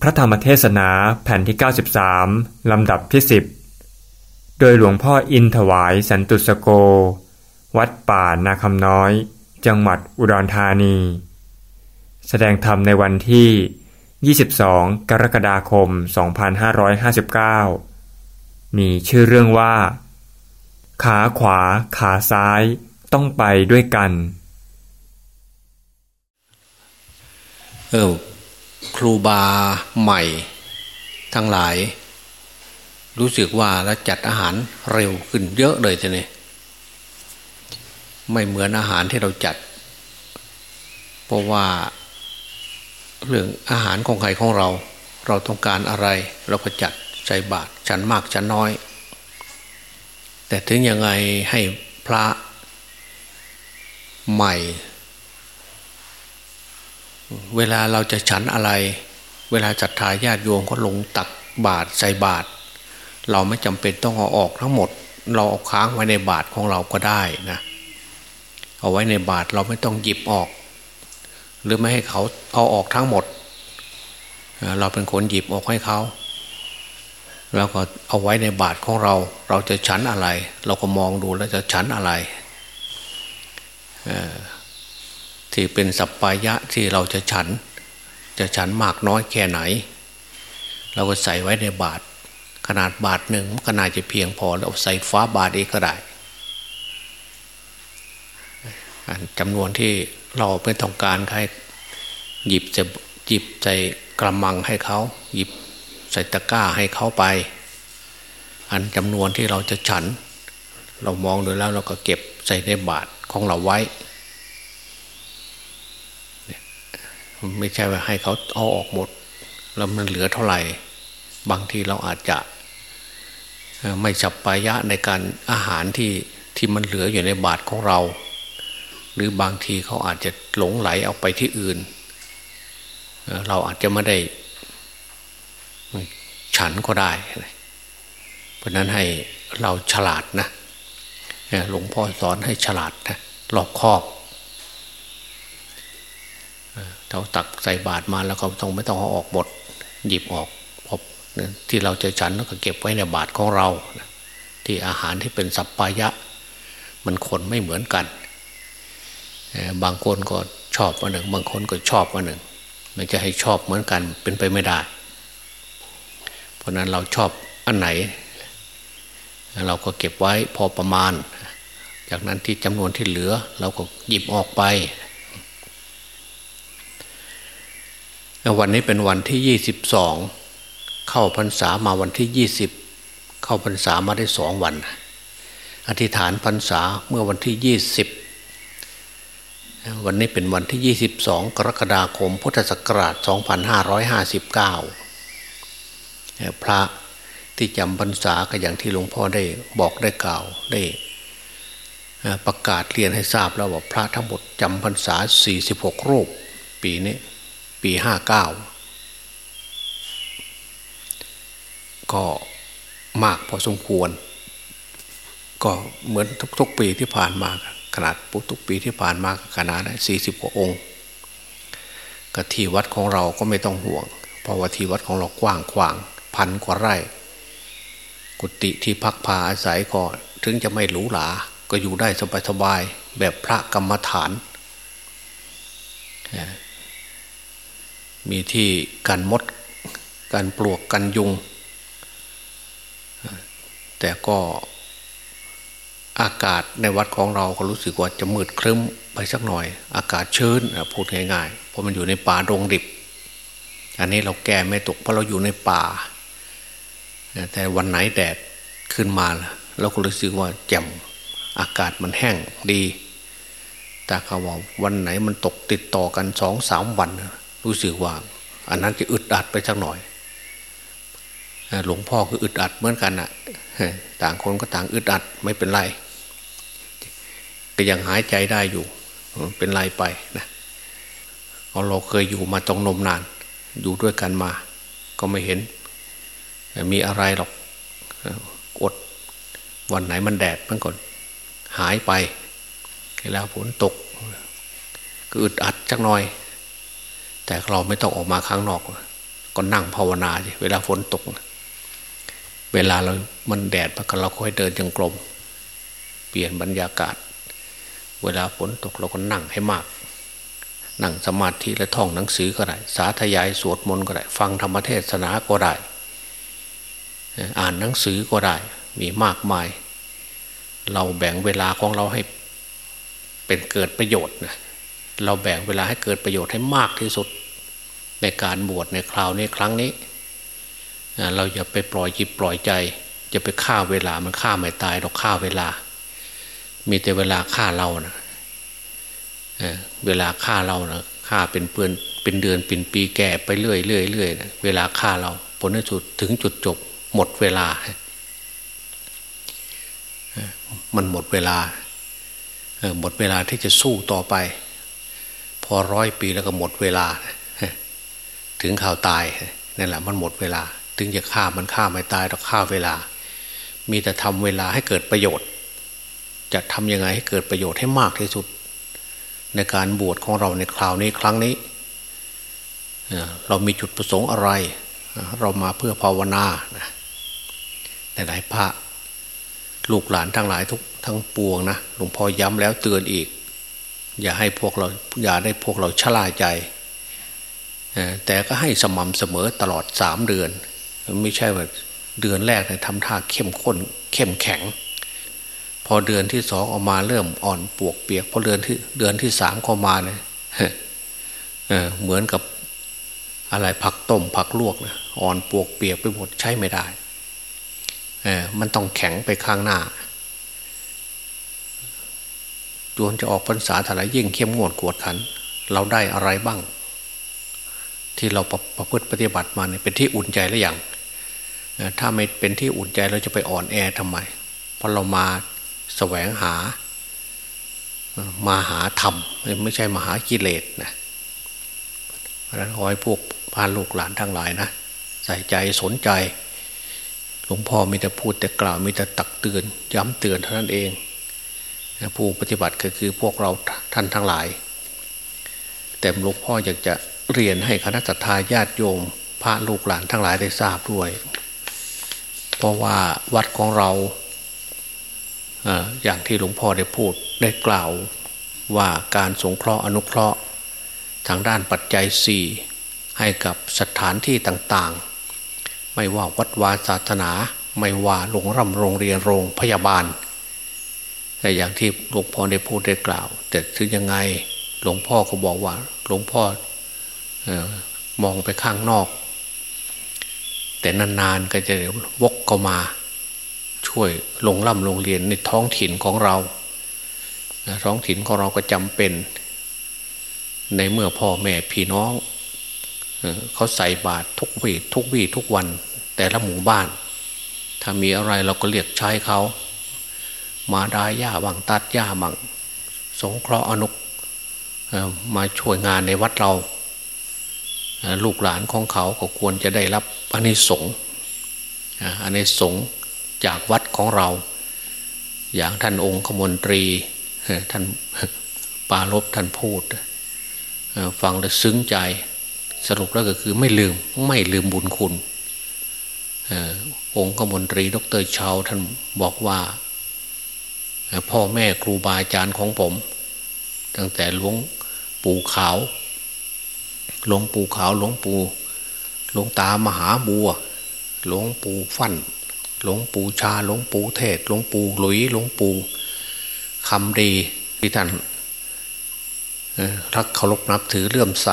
พระธรรมเทศนาแผ่นที่ 93 ลำดับที่ 10 โดยหลวงพ่ออินถวายสันตุสโก วัดป่านาคำน้อย จังหวัดอุดรธานี แสดงธรรมในวันที่ 22 กรกฎาคม 2559 มีชื่อเรื่องว่า ขาขวาขาซ้ายต้องไปด้วยกัน เออ ครูบาใหม่ ทั้งหลาย รู้สึกว่าแล้วจัดอาหารเร็วขึ้นเยอะเลยทีนี้ไม่เหมือนอาหารที่เราจัด เพราะว่าเรื่องอาหารของใครของเรา เราต้องการอะไรเราก็จัดใส่บาตรฉันมากฉันน้อย แต่ถึงยังไงให้พระใหม่ เวลาเราจะฉันอะไร เวลาจัดทายาติโยมก็ลงตักบาตรใส่บาตรเราไม่จำเป็นต้องเอาออกทั้งหมด เราเอาค้างไว้ในบาตรของเราก็ได้นะเอาไว้ในบาตรเราไม่ต้องหยิบออก หรือไม่ให้เขาเอาออกทั้งหมด เราเป็นคนหยิบออกให้เขาแล้วก็เอาไว้ในบาตรของเรา เราจะฉันอะไร เราก็มองดูแล้วจะฉันอะไร ที่เป็นสัปปายะที่เราจะฉัน จะฉันมากน้อยแค่ไหน เราก็ใส่ไว้ในบาตรขนาดบาทหนึ่งก็น่าจะเพียงพอแล้วใส่ฟ้าบาทเองก็ได้จำนวนที่เราไม่ต้องการใครหยิบจะหยิบใส่กระมังให้เขา หยิบใส่ตะกร้าให้เขาไป อันจำนวนที่เราจะฉัน เรามองดูแล้วเราก็เก็บใส่ในบาทของเราไว้ ไม่ใช่ว่าให้เขาเอาออกหมด แล้วมันเหลือเท่าไหร่ บางทีเราอาจจะไม่จับปายะในการอาหารที่ที่มันเหลืออยู่ในบาทของเรา หรือบางทีเขาอาจจะหลงไหลเอาไปที่อื่น เราอาจจะไม่ได้ ฉันก็ได้ เพราะนั้นให้เราฉลาดนะหลวงพ่อสอนให้ฉลาดนะรอบคอบ เราตักใส่บาตรมาแล้วก็ต้องไม่ต้องเอาออกหมด หยิบออกพบที่เราจะฉันแล้วก็เก็บไว้ในบาตรของเรา ที่อาหารที่เป็นสัพพายะ มันคนไม่เหมือนกันบางคนก็ชอบอันหนึ่ง บางคนก็ชอบอันหนึ่ง มันจะให้ชอบเหมือนกันเป็นไปไม่ได้ เพราะนั้นเราชอบอันไหน เราก็เก็บไว้พอประมาณ จากนั้นที่จำนวนที่เหลือ เราก็หยิบออกไป วันนี้เป็นวันที่ยี่สิบสองเข้าพรรษามาวันที่ยี่สิบเข้าพรรษามาได้สองวัน อธิษฐานพรรษาเมื่อวันที่ยี่สิบวันนี้เป็นวันที่ยี่สิบสองกรกฎาคม พุทธศักราชสองพันห้าร้อยห้าสิบเก้าพระที่จำพรรษาก็อย่างที่หลวงพ่อได้บอกได้กล่าวได้ประกาศเรียนให้ทราบแล้วว่าพระทั้งหมดจำพรรษาสี่สิบหกรูป ปีนี้ ปีห้าเก้าก็มากพอสมควร ก็เหมือนทุก ๆ ปีที่ผ่านมาขนาดปุทุกปีที่ผ่านมาขนาดสี่สิบกว่าองค์กที่วัดของเราก็ไม่ต้องห่วง เพราะว่าที่วัดของเรากว้างขวางพันกว่าไร่ กุฏิที่พักพาอาศัยก็ถึงจะไม่หรูหราก็อยู่ได้สบายๆแบบพระกรรมฐาน มีที่กันมดกันปลวกกันยุง แต่ก็อากาศในวัดของเราก็รู้สึกว่าจะมืดครึ้มไปสักหน่อย อากาศชื้นพูดง่ายๆเพราะมันอยู่ในป่าดงดิบ อันนี้เราแก้ไม่ตกเพราะเราอยู่ในป่า แต่วันไหนแดดขึ้นมาเราก็รู้สึกว่าแจ่มอากาศมันแห้งดี แต่เขาบอกวันไหนมันตกติดต่อกันสองสามวัน รู้สึกว่า อันนั้นจะอึดอัดไปสักหน่อยหลวงพ่อคืออึดอัดเหมือนกันอะต่างคนก็ต่างอึดอัดไม่เป็นไรก็ยังหายใจได้อยู่เป็นไรไปนะเราเคยอยู่มาตรงนมนาน อยู่ด้วยกันมา ก็ไม่เห็น มีอะไรหรอกอดวันไหนมันแดดมันก็หายไปแล้วฝนตกก็อึดอัดจักหน่อย แต่เราไม่ต้องออกมาข้างนอก ก็นั่งภาวนาเวลาฝนตก เวลาเรา มันแดดพักเราค่อยเดินจงกรม เปลี่ยนบรรยากาศ เวลาฝนตกเราก็นั่งให้มาก นั่งสมาธิและท่องหนังสือก็ได้ สาธยายสวดมนต์ก็ได้ ฟังธรรมเทศนาก็ได้ อ่านหนังสือก็ได้ มีมากมาย เราแบ่งเวลาของเราให้เป็นเกิดประโยชน์นะ เราแบ่งเวลาให้เกิดประโยชน์ให้มากที่สุด ในการบวชในคราวนี้ครั้งนี้ เราอย่าไปปล่อยจิตปล่อยใจ จะไปฆ่าเวลามันฆ่าไม่ตายเราฆ่าเวลา มีแต่เวลาฆ่าเรานะเวลาฆ่าเรานะฆ่าเป็นเปือนเป็นเดือนเป็นปีแก่ไปเรื่อยเรื่อยเรื่อยนะเวลาฆ่าเราผลที่สุดถึงจุดจบ หมดเวลา มันหมดเวลาหมดเวลาที่จะสู้ต่อไป พอร้อยปีแล้วก็หมดเวลา ถึงข่าวตายนั่นแหละมันหมดเวลา ถึงจะฆ่ามันฆ่าไม่ตายเราฆ่าเวลา มีแต่ทำเวลาให้เกิดประโยชน์ จะทำยังไงให้เกิดประโยชน์ให้มากที่สุด ในการบวชของเราในคราวนี้ครั้งนี้ เรามีจุดประสงค์อะไร เรามาเพื่อภาวนาในหลายพระลูกหลานทั้งหลายทุกทั้งปวงนะหลวงพ่อย้ำแล้วเตือนอีก อย่าให้พวกเราอย่าได้พวกเราชลาใจ แต่ก็ให้สม่ำเสมอตลอดสามเดือน ไม่ใช่ว่าเดือนแรกเนี่ยทำท่าเข้มข้นเข้มแข็ง พอเดือนที่สองออกมาเริ่มอ่อนปวกเปียก พอเดือนที่เดือนที่สามเข้ามาเนี่ยเหมือนกับอะไรผักต้มผักลวกนะอ่อนปวกเปียกไปหมดใช้ไม่ได้มันต้องแข็งไปข้างหน้า จวนจะออกพรรษาถลายยิ่งเข้มงวดกวดขัน เราได้อะไรบ้าง ที่เราประพฤติปฏิบัติมาเนี่ยเป็นที่อุ่นใจหรือยังถ้าไม่เป็นที่อุ่นใจเราจะไปอ่อนแอทำไมเพราะเรามาแสวงหา มาหาธรรม ไม่ใช่มาหากิเลสนะเพราะนั้นขอให้พวกพาลูกหลานทั้งหลายนะใส่ใจสนใจหลวงพ่อมีแต่พูดแต่กล่าวมีแต่ตักเตือน ย้ำเตือนเท่านั้นเอง ผู้ปฏิบัติก็คือพวกเราท่านทั้งหลาย แต่หลวงพ่ออยากจะเรียนให้คณะทาญาติโยมพระลูกหลานทั้งหลายได้ทราบด้วย เพราะว่าวัดของเราอย่างที่หลวงพ่อได้พูดได้กล่าวว่าการสงเคราะห์อนุเคราะห์ ทางด้านปัจจัยสี่ให้กับสถานที่ต่างๆ ไม่ว่าวัดวาศาสนา ไม่ว่าโรงร่ำโรงเรียนโรงพยาบาล แต่อย่างที่หลวงพ่อได้พูดได้กล่าว แต่ถึงยังไงหลวงพ่อก็บอกว่า หลวงพ่ออมองไปข้างนอก แต่นานๆก็จะวกเข้ามา ช่วยลงล่ำโรงเรียนในท้องถิ่นของเรา ท้องถิ่นของเราก็จำเป็น ในเมื่อพ่อแม่พี่น้องเขาใส่บาตรทุกวีทุกวีทุกวัน แต่ละหมู่บ้าน ถ้ามีอะไรเราก็เรียกใช้เขา มาดายหญ้าบังตัดหญ้าบังสงเคราะห์อนุมาช่วยงานในวัดเรา ลูกหลานของเขาก็ควรจะได้รับอันนี้สงอันนี้สงจากวัดของเรา อย่างท่านองค์ขมนตรีท่านปาลบท่านพูด ฟังแล้วซึ้งใจสรุปแล้วก็คือไม่ลืมไม่ลืมบุญคุณองค์ขมนตรีดรชาวท่านบอกว่า พ่อแม่ครูบาอาจารย์ของผม ตั้งแต่หลวงปู่ขาว หลวงปู่ขาว หลวงปู่หลวงตามหาบัว หลวงปู่ฟั่น หลวงปู่ชา หลวงปู่เทศ หลวงปู่หลุย หลวงปู่คำดีที่ท่านรักเคารพนับถือเลื่อมใส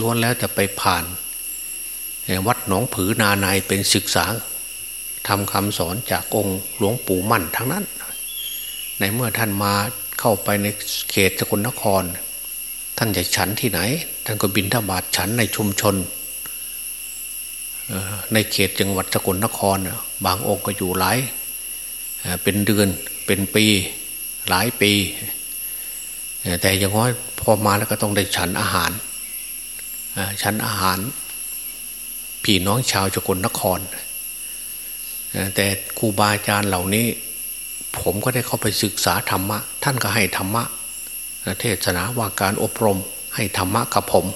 ล้วนแล้วจะไปผ่าน วัดหนองผือนาในเป็นศึกษาทำคำสอนจากองค์หลวงปู่มั่นทั้งนั้น ในเมื่อท่านมาเข้าไปในเขตสกลนคร ท่านจะฉันที่ไหน ท่านก็บินทบาทฉันในชุมชน ในเขตจังหวัดสกลนคร บางองค์ก็อยู่หลายเป็นเดือนเป็นปีหลายปี แต่อย่างน้อยพอมาแล้วก็ต้องได้ฉันอาหารฉันอาหารพี่น้องชาวสกลนคร แต่ครูบาอาจารย์เหล่านี้ ผมก็ได้เข้าไปศึกษาธรรมะ ท่านก็ให้ธรรมะเทศนาว่าการอบรมให้ธรรมะกับผม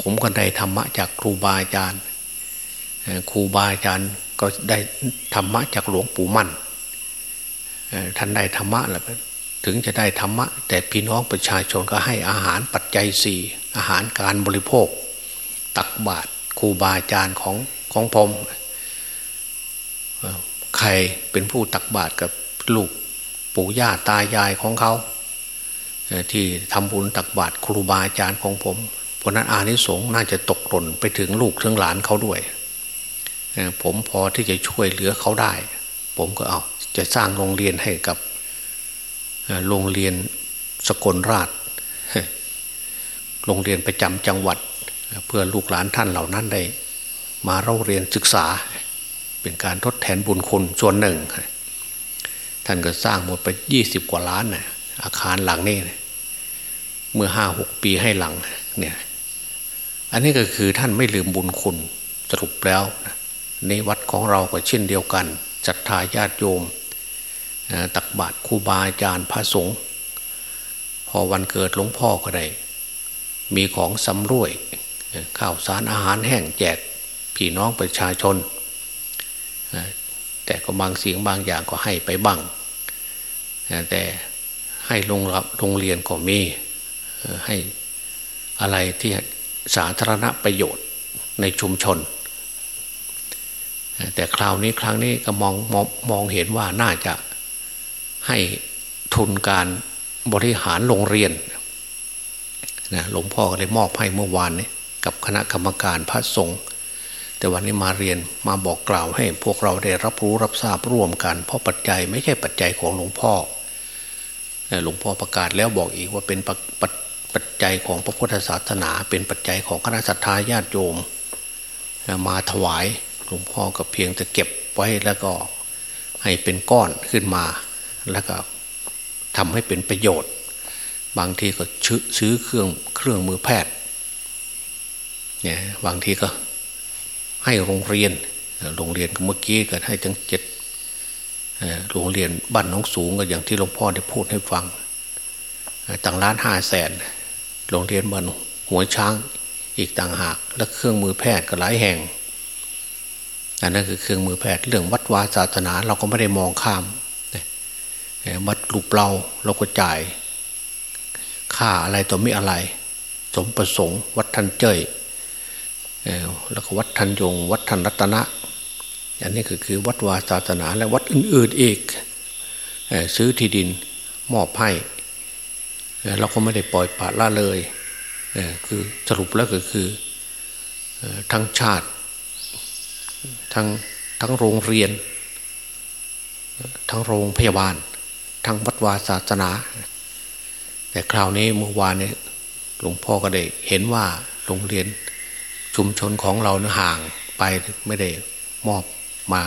ผมก็ได้ธรรมะจากครูบาอาจารย์ครูบาอาจารย์ก็ได้ธรรมะจากหลวงปู่มั่นท่านได้ธรรมะแล้วถึงจะได้ธรรมะ แต่พี่น้องประชาชนก็ให้อาหารปัจจัยสี่อาหารการบริโภค ตักบาตรครูบาอาจารย์ของของผม ใครเป็นผู้ตักบาตรกับลูกปู่ย่าตายายของเขาที่ทำบุญตักบาตรครูบาอาจารย์ของผมเพราะนั้นอานิสงส์น่าจะตกหล่นไปถึงลูกถึงหลานเขาด้วยผมพอที่จะช่วยเหลือเขาได้ ผมก็เอาจะสร้างโรงเรียนให้กับโรงเรียนสกลราช โรงเรียนประจำจังหวัด เพื่อลูกหลานท่านเหล่านั้นได้ มาเล่าเรียนศึกษา เป็นการทดแทนบุญคุณส่วนหนึ่ง ท่านก็สร้างหมดไปยี่สิบกว่าล้านนะอาคารหลังนี้นะเมื่อห้าหกปีให้หลังเนี่ยอันนี้ก็คือท่านไม่ลืมบุญคุณสรุปแล้วในวัดของเราก็เช่นเดียวกันศรัทธาญาติโยม ตักบาตรครูบาอาจารย์พระสงฆ์พอวันเกิดหลวงพ่อก็ได้ มีของสำรวย ข้าวสารอาหารแห้งแจกพี่น้องประชาชน แต่ก็บางเสียงบางอย่างก็ให้ไปบ้าง แต่ให้โรงโรงเรียนก็มีให้อะไรที่สาธารณประโยชน์ในชุมชน แต่คราวนี้ครั้งนี้ก็มองมองมองเห็นว่าน่าจะให้ทุนการบริหารโรงเรียนนะหลวงพ่อก็ได้มอบให้เมื่อวานนี้กับคณะกรรมการพระสงฆ์ แต่วันนี้มาเรียนมาบอกกล่าวให้พวกเราได้รับรู้รับทราบร่วมกัน เพราะปัจจัยไม่ใช่ปัจจัยของหลวงพ่อหลวงพ่อประกาศแล้วบอกอีกว่าเป็นปัจจัยของพระพุทธศาสนา เป็นปัจจัยของคณะสัตยาญาติโยม มาถวายหลวงพ่อก็เพียงแต่เก็บไว้แล้วก็ให้เป็นก้อนขึ้นมา แล้วก็ทำให้เป็นประโยชน์ บางทีก็ซื้อเครื่องเครื่องมือแพทย์เนี่ยบางทีก็ ให้โรงเรียน โรงเรียนเมื่อกี้ก็ให้ทั้งเจ็ดโรงเรียนบ้านน้องสูงก็อย่างที่หลวงพ่อได้พูดให้ฟังต่างล้านห้าแสนโรงเรียนบ้านหัวช้างอีกต่างหาก และเครื่องมือแพทย์ก็หลายแห่งอันนั้นคือเครื่องมือแพทย์เรื่องวัดวาศาสนาเราก็ไม่ได้มองข้ามวัดลูกเราเราก็จ่ายค่าอะไรตัวไม่อะไร สมประสงค์วัดทันเจย แล้วก็วัดทันยง วัดทันรัตนะอันนี้ก็คือวัดวาศาสนาและวัดอื่นๆอีกซื้อที่ดินมอบให้เราก็ไม่ได้ปล่อยปละละเลยคือสรุปแล้วก็คือทั้งชาติ ทั้งทั้งโรงเรียน ทั้งโรงพยาบาล ทั้งวัดวาศาสนา แต่คราวนี้เมื่อวานนี้หลวงพ่อก็ได้เห็นว่าโรงเรียน ชุมชนของเราเนี่ยห่างไปไม่ได้มอบมา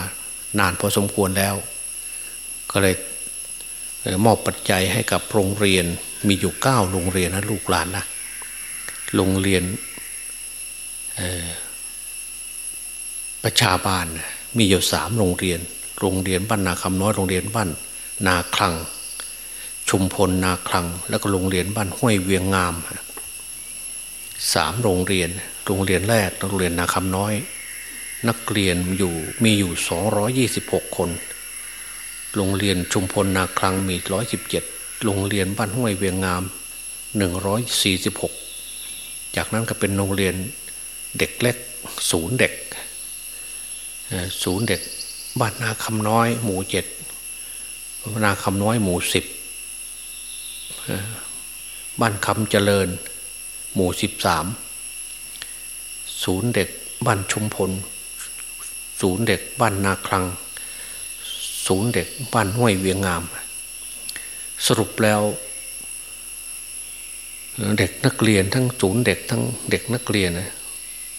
นานพอสมควรแล้ว ก็เลยมอบปัจจัยให้กับโรงเรียนมีอยู่เก้าโรงเรียนนะลูกหลานนะโรงเรียนประชาบาลมีอยู่สามโรงเรียน โรงเรียนบ้านนาคำน้อยโรงเรียนบ้านนาคลัง ชุมพลนาคลัง แล้วก็โรงเรียนบ้านห้วยเวียงงามสามโรงเรียน โรงเรียนแรกโรงเรียนนาคำน้อย นักเรียนอยู่มีอยู่สองร้อยี่สิบหกคน โรงเรียนชุมพลนาคลังมีร้อยสิบเจ็ดโรงเรียนบ้านห้วยเวียงงามหนึ่งร้อยสี่สิบหกจากนั้นก็เป็นโรงเรียนเด็กเล็กศูนย์เด็กศูนย์เด็กบ้านนาคำน้อย หมู่เจ็ดนาคำน้อยหมู่สิบบ้านคำเจริญ หมู่สิบสาม ศูนย์เด็กบ้านชุมพล ศูนย์เด็กบ้านนาคลัง ศูนย์เด็กบ้านห้วยเวียงงาม สรุปแล้ว เด็กนักเรียนทั้งศูนย์เด็กทั้งเด็กนักเรียน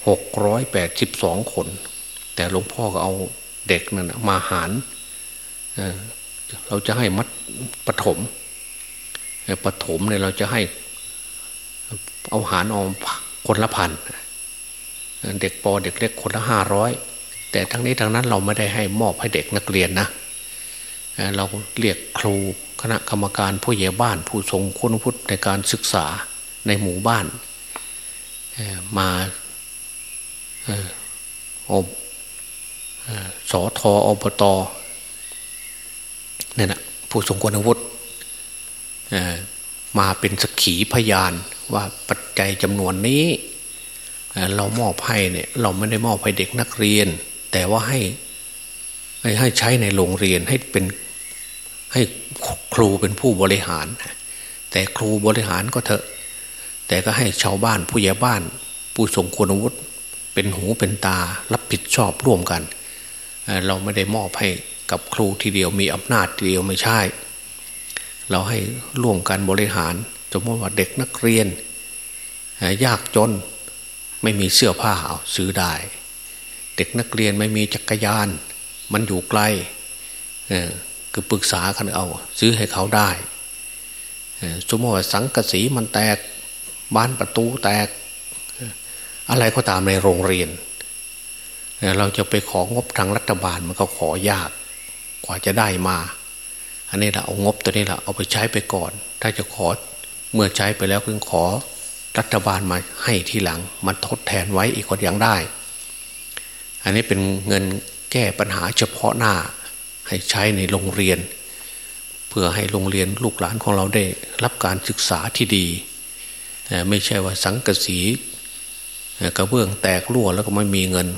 หกร้อยแปดสิบสองคน แต่หลวงพ่อก็เอาเด็กนั่นมาหารเราจะให้มัดปฐมปฐมเนี่ยเราจะให้เอาหารออมคนละพันเเด็กปอเด็กเล็กคนละห้าร้อยแต่ทั้งนี้ทั้งนั้นเราไม่ได้ให้มอบให้เด็กนักเรียนนะเราเรียกครูคณะกรรมการผู้ใหญ่บ้านผู้ทรงคุณพุทธในการศึกษาในหมู่บ้านมาอบสอทออบตเนี่ยนะผู้ทรงคุณวุฒิมาเป็นสักขีพยานว่าปัจจัยจำนวนนี้ เรามอบให้เนี่ยเราไม่ได้มอบให้เด็กนักเรียน แต่ว่าให้ให้ใช้ในโรงเรียนให้เป็นให้ครูเป็นผู้บริหาร แต่ครูบริหารก็เถอะ แต่ก็ให้ชาวบ้านผู้ใหญ่บ้าน ผู้ทรงคุณวุฒิเป็นหูเป็นตารับผิดชอบร่วมกัน เราไม่ได้มอบให้กับครูทีเดียวมีอำนาจทีเดียวไม่ใช่ เราให้ร่วมกันบริหารสมมติว่าเด็กนักเรียน ยากจน ไม่มีเสื้อผ้าเอาซื้อได้ เด็กนักเรียนไม่มีจักรยาน มันอยู่ไกลคือปรึกษากันเอา ซื้อให้เขาได้สมมติว่าสังกสีมันแตกบ้านประตูแตก อะไรก็ตามในโรงเรียน เราจะไปของงบทางรัฐบาลมันก็ขอยากกว่าจะได้มา อันนี้แหละเอางบตัวนี้แหละเอาไปใช้ไปก่อน ถ้าจะขอเมื่อใช้ไปแล้วเพิ่งขอ รัฐบาลมาให้ทีหลังมันทดแทนไว้อีกคนยังได้ อันนี้เป็นเงินแก้ปัญหาเฉพาะหน้าให้ใช้ในโรงเรียน เพื่อให้โรงเรียนลูกหลานของเราได้ รับการศึกษาที่ดี ไม่ใช่ว่าสังกสีกระเบื้องแตกรั่วแล้วก็ไม่มีเงิน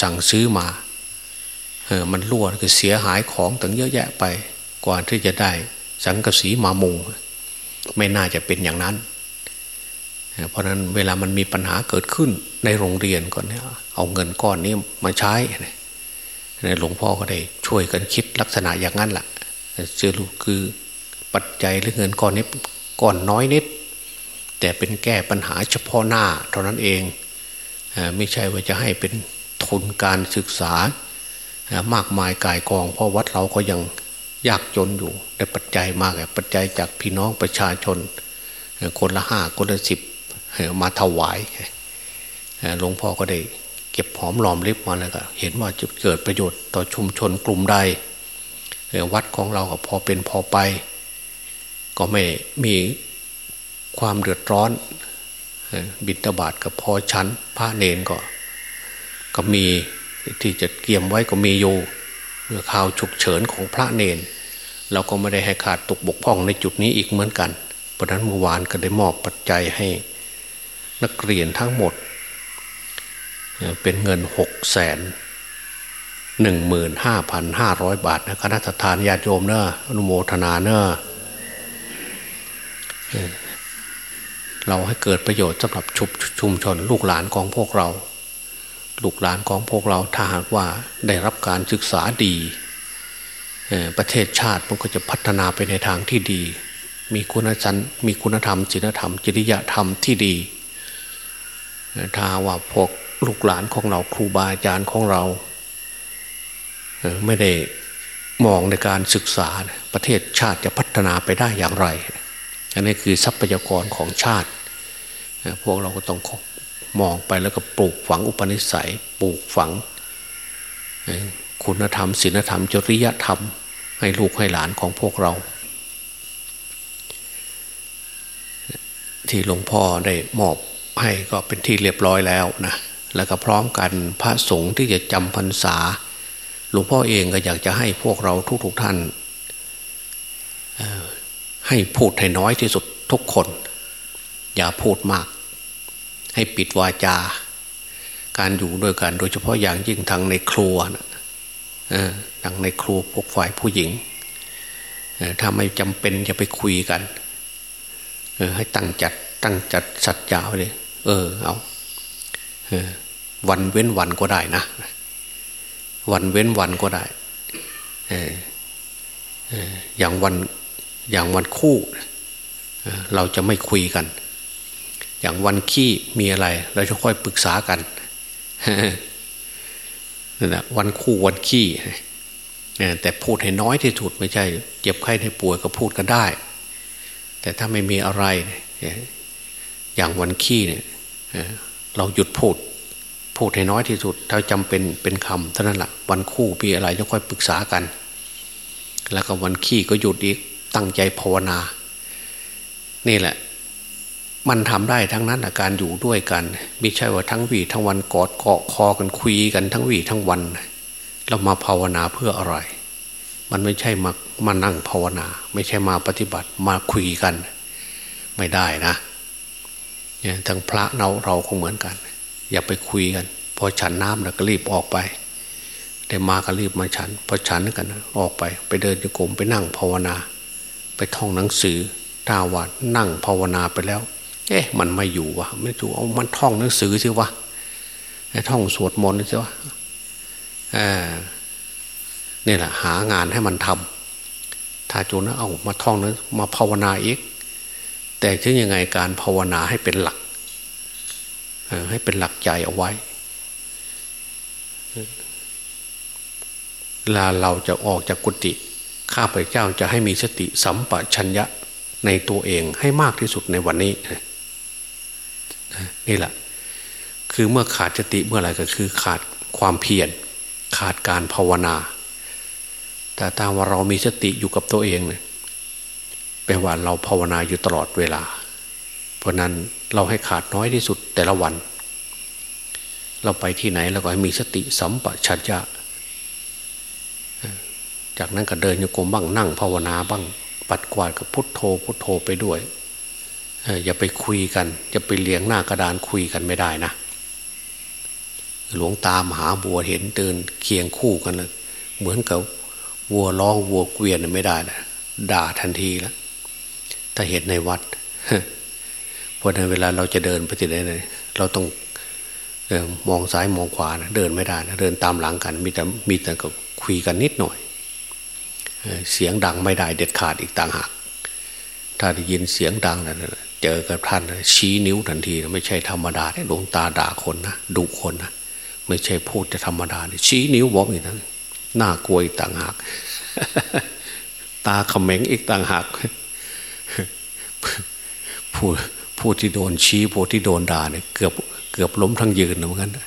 สั่งซื้อมามันรั่วก็เสียหายของตั้งเยอะแยะไปกว่าที่จะได้สังกสีมามุง ไม่น่าจะเป็นอย่างนั้น เพราะนั้นเวลามันมีปัญหาเกิดขึ้นในโรงเรียนก่อนเนี่ยเอาเงินก้อนนี้มาใช้หลวงพ่อก็ได้ช่วยกันคิดลักษณะอย่างนั้นแหละเจอลูกคือปัจจัยหรือเงินก้อนนี้ก้อนน้อยนิด แต่เป็นแก้ปัญหาเฉพาะหน้า เท่านั้นเองไม่ใช่ว่าจะให้เป็นทุนการศึกษามากมายกายกอง เพราะวัดเราก็ยังยากจนอยู่ได้ปัจจัยมากปัจจัยจากพี่น้องประชาชน คนละห้าคนละสิบ มาถวายหลวงพ่อก็ได้เก็บหอมหลอมริบมาแล้วก็เห็นว่าจะเกิดประโยชน์ต่อชุมชนกลุ่มใดวัดของเราก็พอเป็นพอไป ก็ไม่มีความเดือดร้อน บิณฑบาตกับพอชั้นพระเนนก็ ก็มีที่จะเกี่ยมไว้ก็มีอยู่ข่าวฉุกเฉินของพระเนน เราก็ไม่ได้ให้ขาดตกบกพร่องในจุดนี้อีกเหมือนกัน เพราะนั้นเมื่อวานก็ได้มอบปัจจัยให้ นักเรียนทั้งหมด เป็นเงินหกแสนหนึ่งหมื่นห้าพันห้าร้อยบาทนะคณะทานญาติโยมเนอะอนุโมทนาเนอะเราให้เกิดประโยชน์สำหรับชุมชุมชนลูกหลานของพวกเรา ลูกหลานของพวกเราถ้าหากว่าได้รับการศึกษาดีประเทศชาติมันก็จะพัฒนาไปในทางที่ดี มีคุณธรรมมีคุณธรรมศีลธรรม จริยธรรมที่ดี ถ้าว่าพวกลูกหลานของเราครูบาอาจารย์ของเราไม่ได้มองในการศึกษาประเทศชาติจะพัฒนาไปได้อย่างไร อันนี้คือทรัพยากรของชาติ พวกเราก็ต้องมองไปแล้วก็ปลูกฝังอุปนิสัย ปลูกฝัง คุณธรรมศีลธรรม จริยธรรม ให้ลูกให้หลานของพวกเรา ที่หลวงพ่อได้มอบ ให้ก็เป็นที่เรียบร้อยแล้วนะแล้วก็พร้อมกันพระสงฆ์ที่จะจำพรรษา หลวงพ่อเองก็อยากจะให้พวกเราทุกๆทท่าน ให้พูดให้น้อยที่สุดทุกคน อย่าพูดมาก ให้ปิดวาจา การอยู่ด้วยกัน โดยเฉพาะอย่างยิ่งทางในครัวนะทางในครัวพวกฝ่ายผู้หญิงถ้าไม่จำเป็นจะไปคุยกันให้ตั้งจัดตั้งจัดสัจจาเลย เออ เอาวันเว้นวันก็ได้นะ วันเว้นวันก็ได้อย่างวันอย่างวันคู่ เราจะไม่คุยกัน อย่างวันขี้มีอะไร เราจะค่อยปรึกษากันนั่นแหะวันคู่วันขี้แต่พูดให้น้อยที่สุดไม่ใช่ เจ็บไข้ให้ป่วยก็พูดกันได้ แต่ถ้าไม่มีอะไร อย่างวันขี้เนี่ย เราหยุดพูด พูดให้น้อยที่สุด ถ้าจำเป็นเป็นคำเท่านั้นแหละวันคู่มีอะไรจะค่อยปรึกษากัน แล้วก็วันขี้ก็หยุดอีกตั้งใจภาวนา นี่แหละ มันทำได้ทั้งนั้นการอยู่ด้วยกัน ไม่ใช่ว่าทั้งวีทั้งวันกอดเกาะคอกันคุยกันทั้งวีทั้งวัน เรามาภาวนาเพื่ออะไร มันไม่ใช่มามานั่งภาวนา ไม่ใช่มาปฏิบัติมาคุยกัน ไม่ได้นะ ทั้งพระเราเราคงเหมือนกัน อย่าไปคุยกัน พอฉันน้ำแล้วก็รีบออกไปแต่มาก็รีบมาฉัน พอฉันกันออกไป ไปเดินโยกมไปนั่งภาวนา ไปท่องหนังสือตาวัดนั่งภาวนาไปแล้ว เอ๊ะ มันไม่อยู่วะไม่ถูกเอามันท่องหนังสือสิวะท่องสวดมนต์สิวะนี่แหละหางานให้มันทำถ้าจูนะเอามาท่องนั้นมาภาวนาอีก แต่ถึงยังไงการภาวนาให้เป็นหลัก ให้เป็นหลักใจเอาไว้เวลาเราจะออกจากกุฏิข้าพเจ้าจะให้มีสติสัมปชัญญะในตัวเองให้มากที่สุดในวันนี้ นี่แหละ คือเมื่อขาดสติเมื่อไหร่ก็คือขาดความเพียรขาดการภาวนา แต่ตามว่าเรามีสติอยู่กับตัวเองเนี่ย แปลว่าเราภาวนาอยู่ตลอดเวลา เพราะนั้นเราให้ขาดน้อยที่สุดแต่ละวัน เราไปที่ไหนเราก็ให้มีสติสัมปชัญญะจากนั้นก็เดินโยกมบ้างนั่งภาวนาบ้างปัดกวาดกับพุทโธพุทโธไปด้วยอย่าไปคุยกันจะไปเลี้ยงหน้ากระดานคุยกันไม่ได้นะ หลวงตามหาบัวเห็นเดินเคียงคู่กันเลยเหมือนกับวัวล้อวัวเกวียนไม่ได้นะด่าทันทีแล้ว ถ้าเห็นในวัดเพราะในเวลาเราจะเดินไปที่ไหนเราต้องมองซ้ายมองขวานะเดินไม่ได้นะเดินตามหลังกัน มีแต่มีแต่ก็คุยกันนิดหน่อยเสียงดังไม่ได้เด็ดขาดอีกต่างหาก ถ้าได้ยินเสียงดังนะเจอกับท่านชี้นิ้วทันที ไม่ใช่ธรรมดาหลวงตาด่าคนนะดุคนนะไม่ใช่พูดจะธรรมดาชี้นิ้วบอกอีกนะหน้ากลัวอีกต่างหาก ตาเขม็งอีกต่างหาก ผู้ผู้ที่โดนชี้ผู้ที่โดนด่าเนี่ยเกือบเกือบล้มทั้งยืนเหมือนกันนะ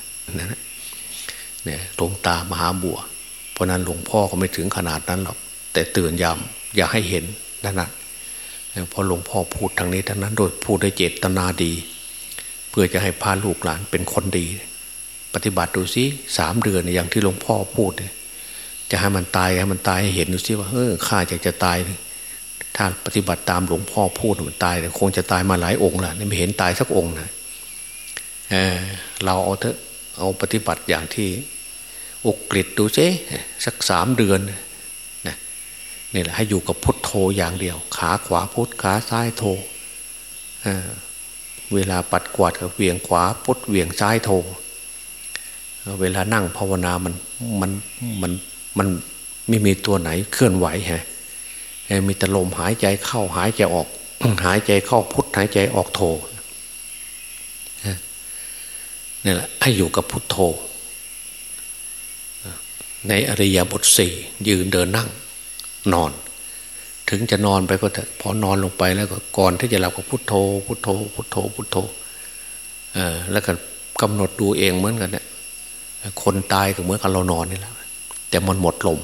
เนี่ยหลวงตามหาบัว เพราะนั้นหลวงพ่อก็ไม่ถึงขนาดนั้นหรอกแต่เตือนย้ำอย่าให้เห็นนั่นนะเพราะหลวงพ่อพูดทางนี้ทั้งนั้น โดยพูดด้วยเจตนาดี เพื่อจะให้พาลูกหลานเป็นคนดี ปฏิบัติดูซิสามเดือนอย่างที่หลวงพ่อพูดจะให้มันตายให้มันตายให้เห็นดูซิว่าเออข้าจะจะตาย ถ้าปฏิบัติตามหลวงพ่อพูดมันตายคงจะตายมาหลายองค์ละไม่เห็นตายสักองค์นะเเราเอาเถอะเอาปฏิบัติอย่างที่อกกฤษดูซิสักสามเดือนนี่แหละให้อยู่กับพุทโธอย่างเดียว ขาขวาพุทขาซ้ายโธเวลาปัดกวาดกับเวียงขวาพุทเวียงซ้ายโธเวลานั่งภาวนามันมันมันมันไม่มีตัวไหนเคลื่อนไหวฮะ มีแต่ลมหายใจเข้าหายใจออก หายใจเข้าพุทหายใจออกโธนี่แหละให้อยู่กับพุทโธ ในอริยบทสี่ยืนเดินนั่ง นอน ถึงจะนอนไปก็เถอะพอนอนลงไปแล้วก็ก่อนที่จะหลับก็พุทโธ พุทโธ พุทโธพุทโธเออแล้วก็กำหนดดูเองเหมือนกันเนี่ยคนตายก็เหมือนกับเรานอนนี่แหละแต่มันหมดลม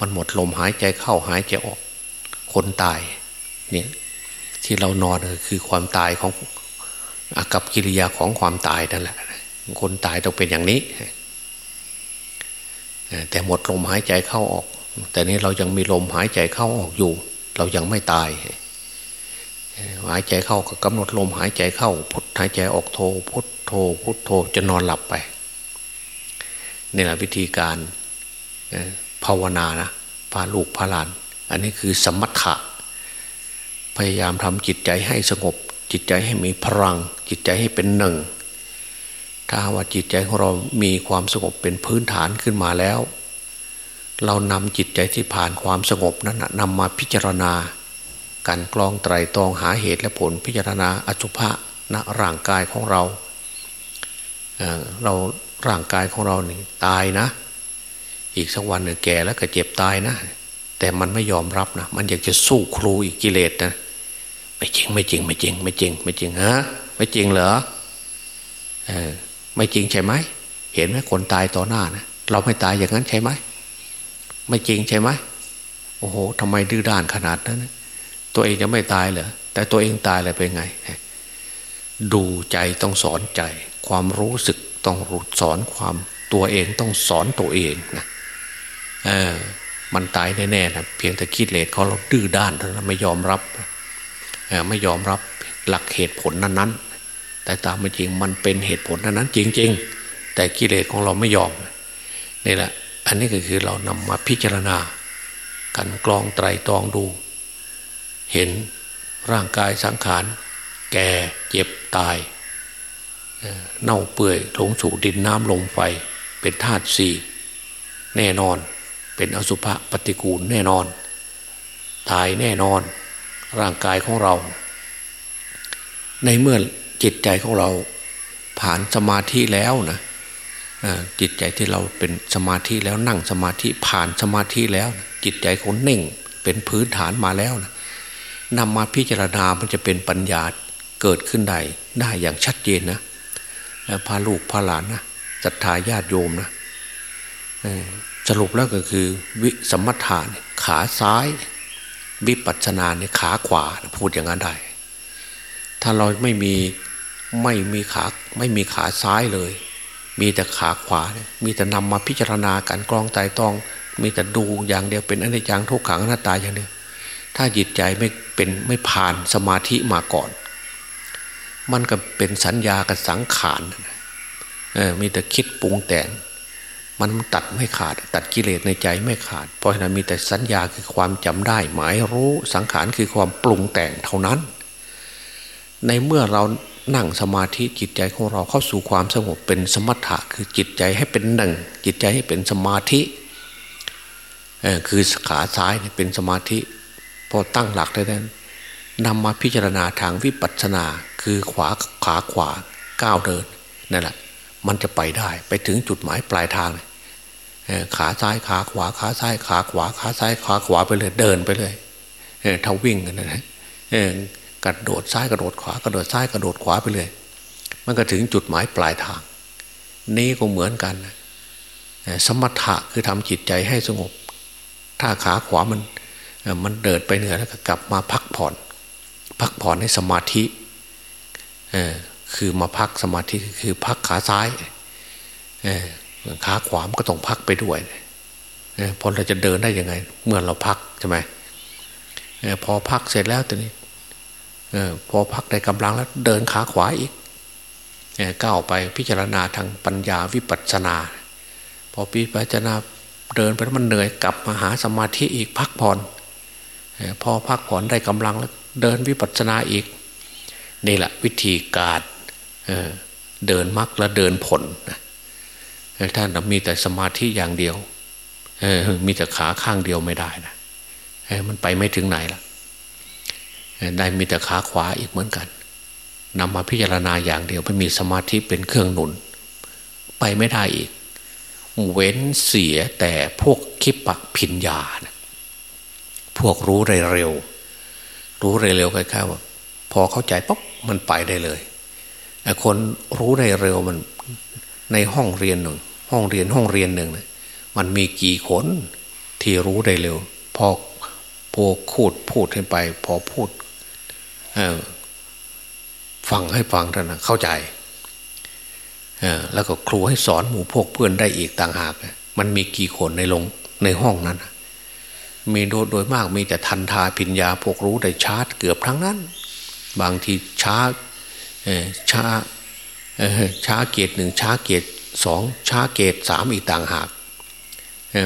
มันหมดลมหายใจเข้าหายใจออก คนตายเนี่ยที่เรานอนคือความตายของอากับกิริยาของความตายนั่นแหละ คนตายต้องเป็นอย่างนี้ แต่หมดลมหายใจเข้าออก แต่นี้เรายังมีลมหายใจเข้าออกอยู่ เรายังไม่ตาย หายใจเข้าก็กำหนดลมหายใจเข้าพุทหายใจออกโทพุทโทพุทโทจะนอนหลับไปนี่แหละวิธีการาวนานะพาลูกพาหลาน อันนี้คือสมถะ พยายามทำจิตใจให้สงบ จิตใจให้มีพลัง จิตใจให้เป็นหนึ่ง ถ้าว่าจิตใจของเรามีความสงบเป็นพื้นฐานขึ้นมาแล้ว เรานำจิตใจที่ผ่านความสงบนั้นนำมาพิจารณา การกลองไตรตรองหาเหตุและผลพิจารณาอสุภะณร่างกายของเราเเราร่างกายของเรานี่ตายนะ อีกสักวันหนึ่งแก่แล้วก็เจ็บตายนะ แต่มันไม่ยอมรับนะ มันอยากจะสู้ครูอีกกิเลสนะไม่จริงไม่จริง ไม่จริง ไม่จริง ไม่จริงฮะไม่จริงเหรอเออไม่จริงใช่ไหมเห็นไหมคนตายต่อหน้านะเราไม่ตายอย่างนั้นใช่ไหมไม่จริงใช่ไหมโอ้โหทำไมดื้อด้านขนาดนั้นตัวเองจะไม่ตายเหรอแต่ตัวเองตายอะไรเป็นไง ดูใจต้องสอนใจ ความรู้สึกต้องสอนความตัวเองต้องสอนตัวเองนะ เออ มันตายแน่ๆนะเพียงแต่คิดเลสเขาเราดื้อด้านเท่านั้นไม่ยอมรับเออไม่ยอมรับหลักเหตุผลนั้นๆ แต่ตามจริงมันเป็นเหตุผลนั้นๆจริง ๆ แต่กิเลสของเราไม่ยอมนี่แหละ อันนี้ก็คือเรานำมาพิจารณา กันกรองไตรตรองดู เห็นร่างกายสังขารแก่เจ็บตายเน่าเปื่อยลงสู่ดินน้ำลมไฟ เป็นธาตุสี่แน่นอน เป็นอสุภะปฏิกูลแน่นอน ตายแน่นอน ร่างกายของเรา ในเมื่อจิตใจของเราผ่านสมาธิแล้วนะจิตใจที่เราเป็นสมาธิแล้วนั่งสมาธิผ่านสมาธิแล้ว จิตใจคนเน่งเป็นพื้นฐานมาแล้วนะนำมาพิจารณามันจะเป็นปัญญาเกิดขึ้นได้ได้อย่างชัดเจนนะพาลูกพาหลานนะศรัทธาญาติโยมนะ สรุปแล้วก็คือ วิสมถานขาซ้าย วิปัสสนาเนี่ยขาขวาพูดอย่างนั้นได้ ถ้าเราไม่มีไม่มีขาไม่มีขาซ้ายเลย มีแต่ขาขวามีแต่นำมาพิจารณาการกรองไตตอง มีแต่ดูอย่างเดียวเป็นอนิจจังทุกขังหน้าตาอย่างเดียวถ้าจิตใจไม่เป็นไม่ผ่านสมาธิมาก่อน มันก็เป็นสัญญากับสังขารเออมีแต่คิดปรุงแต่ง มันตัดไม่ขาด ตัดกิเลสในใจไม่ขาด เพราะฉะนั้นมีแต่สัญญาคือความจำได้ หมายรู้สังขารคือความปรุงแต่งเท่านั้น ในเมื่อเรานั่งสมาธิจิตใจของเราเข้าสู่ความสงบเป็นสมถะคือจิตใจให้เป็นหนึ่ง จิตใจให้เป็นสมาธิคือขาซ้ายเป็นสมาธิ พอตั้งหลักได้แล้วนำมาพิจารณาทางวิปัสสนาคือขวาขาขวาก้าวเดินนั่นแหละมันจะไปได้ไปถึงจุดหมายปลายทาง ขาซ้ายขาขวาขาซ้ายขาขวาขาซ้ายขาขวาไปเลยเดินไปเลยเท่าวิ่งกันนะกระโดดซ้ายกระโดดขวากระโดดซ้ายกระโดดขวาไปเลย มันก็ถึงจุดหมายปลายทาง นี้ก็เหมือนกัน สมถะคือทำจิตใจให้สงบ ถ้าขาขวามันมันเดินไปเหนือแล้วก็กลับมาพักผ่อน พักผ่อนในสมาธิคือมาพักสมาธิคือพักขาซ้าย ขาขวามก็ต้องพักไปด้วยพอเราจะเดินได้ยังไง เมื่อเราพักใช่ไหมพอพักเสร็จแล้วตอนนี้พอพักได้กำลังแล้วเดินขาขวาอีกก้าวไปพิจารณาทางปัญญาวิปัสสนา พอพิจารณาเดินไปแล้วมันเหนื่อยกลับมาหาสมาธิอีกพักผ่อนพอพักผ่อนได้กำลังแล้วเดินวิปัสสนาอีก นี่แหละวิธีการเดินมรรคและเดินผล ท่านมีแต่สมาธิอย่างเดียวมีแต่ขาข้างเดียวไม่ได้นะมันไปไม่ถึงไหนละได้มีแต่ขาขวาอีกเหมือนกันนำมาพิจารณาอย่างเดียวไม่มีสมาธิเป็นเครื่องหนุน ไปไม่ได้อีก เว้นเสียแต่พวกคิปปักพิญญานะพวกรู้เร็วรู้เร็วๆค่ๆว่าพอเข้าใจปุ๊บมันไปได้เลยคนรู้ได้เร็วมันในห้องเรียนหนึ่ง ห้องเรียนห้องเรียนหนึ่งเนี่ยมันมีกี่คนที่รู้ได้เร็ว พอพอพูดพูดให้ไป พอพูดฟังให้ฟังเท่านั้นเข้าใจแล้วก็ครูให้สอนหมู่พวกเพื่อนได้อีกต่างหาก มันมีกี่คนในลงในห้องนั้น มีโดยโดยมากมีแต่ทันทาพิญญาพวกรู้ได้ชาร์จเกือบทั้งนั้น บางทีช้าช้าช้าเกียรติหนึ่งช้าเกียรติ สองช้าเกตสามอีกต่างหาก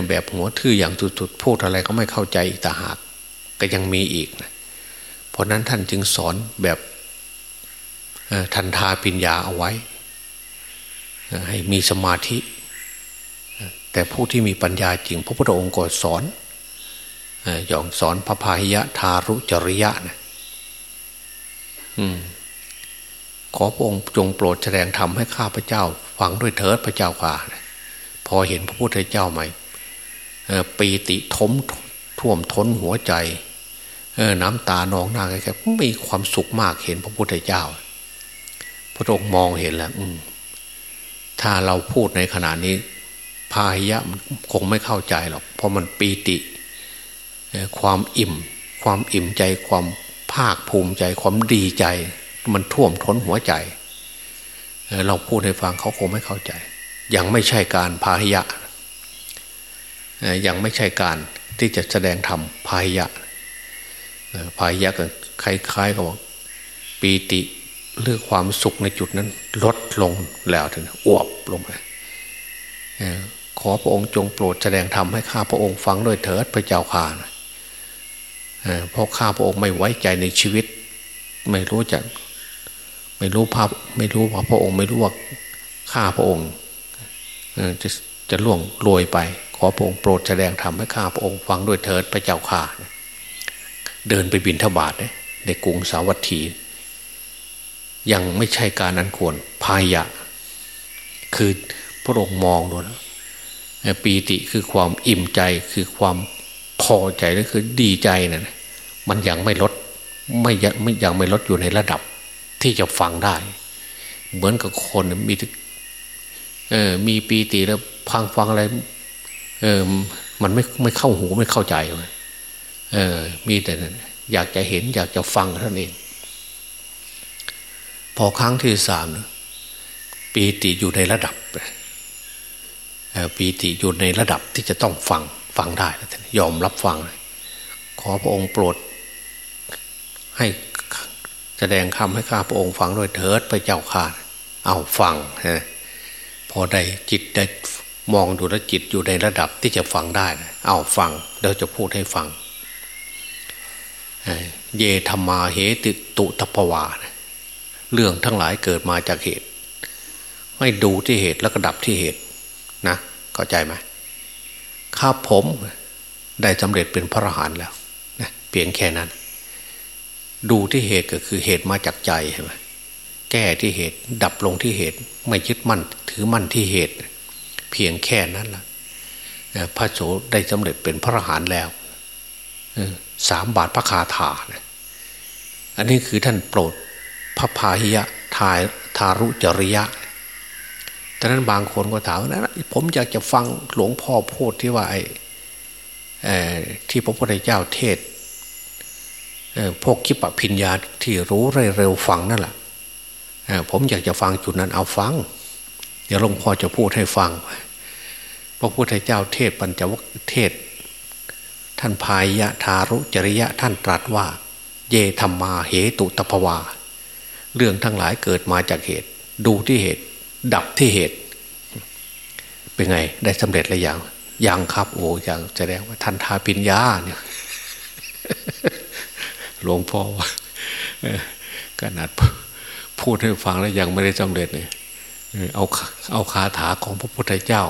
แบบหัวทื่ออย่างสุดๆพูดอะไรก็ไม่เข้าใจอีกต่างหาก ก็ยังมีอีกนะเพราะนั้นท่านจึงสอนแบบทันทาปิญญาเอาไว้ ให้มีสมาธิ แต่ผู้ที่มีปัญญาจริง พระพุทธองค์ก็สอนอย่างสอนพระพาหิยะทารุจริยะนะ ขอพระองค์จงโปรดแสดงธรรมให้ข้าพเจ้าฟังด้วยเถิดพระเจ้าข่าพอเห็นพระพุทธเจ้าใหม่ปีติทมท่วมท้นหัวใจน้ำตานองหน้าแค่มีความสุขมากเห็นพระพุทธเจ้า พระองค์มองเห็นแล้วถ้าเราพูดในขณะนี้พาหิยะคงไม่เข้าใจหรอก เพราะมันปีติ ความอิ่ม ความอิ่มใจความภาคภูมิใจความดีใจ มันท่วมท้นหัวใจ เราพูดให้ฟังเขาคงไม่เข้าใจ ยังไม่ใช่การพาหิยะ ยังไม่ใช่การที่จะแสดงธรรมพาหิยะพาหิยะก็คล้ายๆกับปีติเรื่องความสุขในจุดนั้น ลดลงแล้วถึงอวบลงไปขอพระองค์จงโปรดแสดงธรรมให้ข้าพระองค์ฟังด้วยเถิดพระเจ้าข่าเพราะข้าพระองค์ไม่ไว้ใจในชีวิต ไม่รู้จะ ไม่รู้ภาพไม่รู้ว่าพระองค์ไม่รู้ว่าข้าพระองค์จะจะล่วงรวยไป ขอพระองค์โปรดแสดงธรรมให้ข้าพระองค์ฟังด้วยเถิดพระเจ้าข่าเดินไปบินทบาทในกรุงสาวัตถี ยังไม่ใช่การนั้นควรพายะ คือพระองค์มองดูแล้วปีติคือความอิ่มใจคือความพอใจนั่นคือดีใจนั่นมันยังไม่ลดไม่ยังไม่ยังไม่ลดอยู่ในระดับ ที่จะฟังได้ เหมือนกับคนมีเออมีปีติแล้วฟังฟังอะไรเออมันไม่ไม่เข้าหูไม่เข้าใจเออ มีแต่อยากจะเห็น อยากจะฟังท่านเอง พอครั้งที่สามปีติอยู่ในระดับปีติอยู่ในระดับที่จะต้องฟังฟังได้ยอมรับฟัง ขอพระองค์โปรดให้ แสดงคำให้ข้าพระองค์ฟังด้วยเถิดพระเจ้าข่าเอาฟังพอได้จิตได้มองดูแลจิตอยู่ในระดับที่จะฟังได้เอาฟังเดี๋ยวจะพูดให้ฟัง เยธรรมาเหติตุตปวาเรื่องทั้งหลายเกิดมาจากเหตุ ไม่ดูที่เหตุแล้วก็ดับที่เหตุนะเข้าใจไหมข้าผมได้สำเร็จเป็นพระอรหันต์แล้วนะเปลี่ยนแค่นั้น ดูที่เหตุก็คือเหตุมาจากใจใช่ไหมแก้ที่เหตุ ดับลงที่เหตุ ไม่ยึดมั่น ถือมั่นที่เหตุ เพียงแค่นั้นละพระโสได้สำเร็จเป็นพระอรหันต์แล้วสามบาทพระคาถานะอันนี้คือท่านโปรดพระพาหิยะทายทารุจริยะแต่นั้นบางคนก็ถามว่าผมอยากจะฟังหลวงพ่อพูดที่ว่าไอ้ที่พระพุทธเจ้าเทศ พวกคิปพิญญาที่รู้เร็วฟังนั่นแหละผมอยากจะฟังจุดนั้นเอาฟัง เดี๋ยวหลวงพ่อจะพูดให้ฟัง พระพุทธเจ้าเทศปัญจวัคเทศ ท่านพายะทารุจริยะท่านตรัสว่า เยธรรมาเหตุตภวา เรื่องทั้งหลายเกิดมาจากเหตุ ดูที่เหตุ ดับที่เหตุ เป็นไงได้สำเร็จหรือยังยังครับโอ้ยังแสดงว่าท่านทาปิญญาเนี่ย หลวงพ่อขนาดพูดให้ฟังแล้วยังไม่ได้สำเร็จเนี่ยเอาเอาคาถาของพระพุทธเจ้า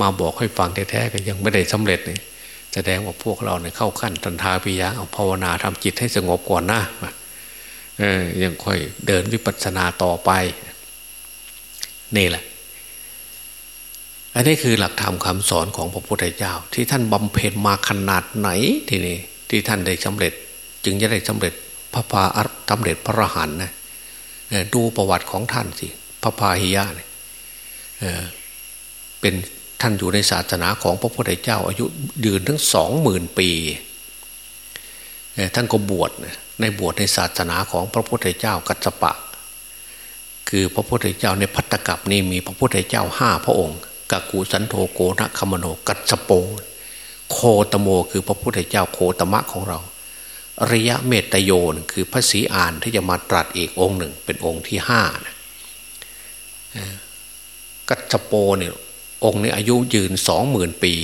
มาบอกให้ฟังแท้ๆก็ยังไม่ได้สำเร็จเนี่ยแสดงว่าพวกเราเนี่ยเข้าขั้นทันทาปิยะเอาภาวนาทำจิตให้สงบก่อนนะเออยังค่อยเดินวิปัสสนาต่อไป นี่แหละ อันนี้คือหลักธรรมคำสอนของพระพุทธเจ้า ที่ท่านบำเพ็ญมาขนาดไหนทีนี้ที่ท่านได้สำเร็จ จึงจะได้สำเร็จพระพาสำเร็จพระรหันนะดูประวัติของท่านสิพระพาหิยะเนี่ยเป็นท่านอยู่ในศาสนาของพระพุทธเจ้า อายุยืนทั้งสองหมื่นปีท่านก็บวชในบวชในศาสนาของพระพุทธเจ้ากัจจปะ คือพระพุทธเจ้าในพัตตกับนี่มีพระพุทธเจ้าห้าพระองค์กักูสันโธโกนะคมโนกัสโป โคตโมคือพระพุทธเจ้าโคตมะของเรา ริยะเมตโยนคือพระศรีอานที่จะมาตรัสอีกองค์หนึ่ง เป็นองค์ที่ห้านะกัสโปเนี่ยองค์นี้อายุยืนสองหมื่นปี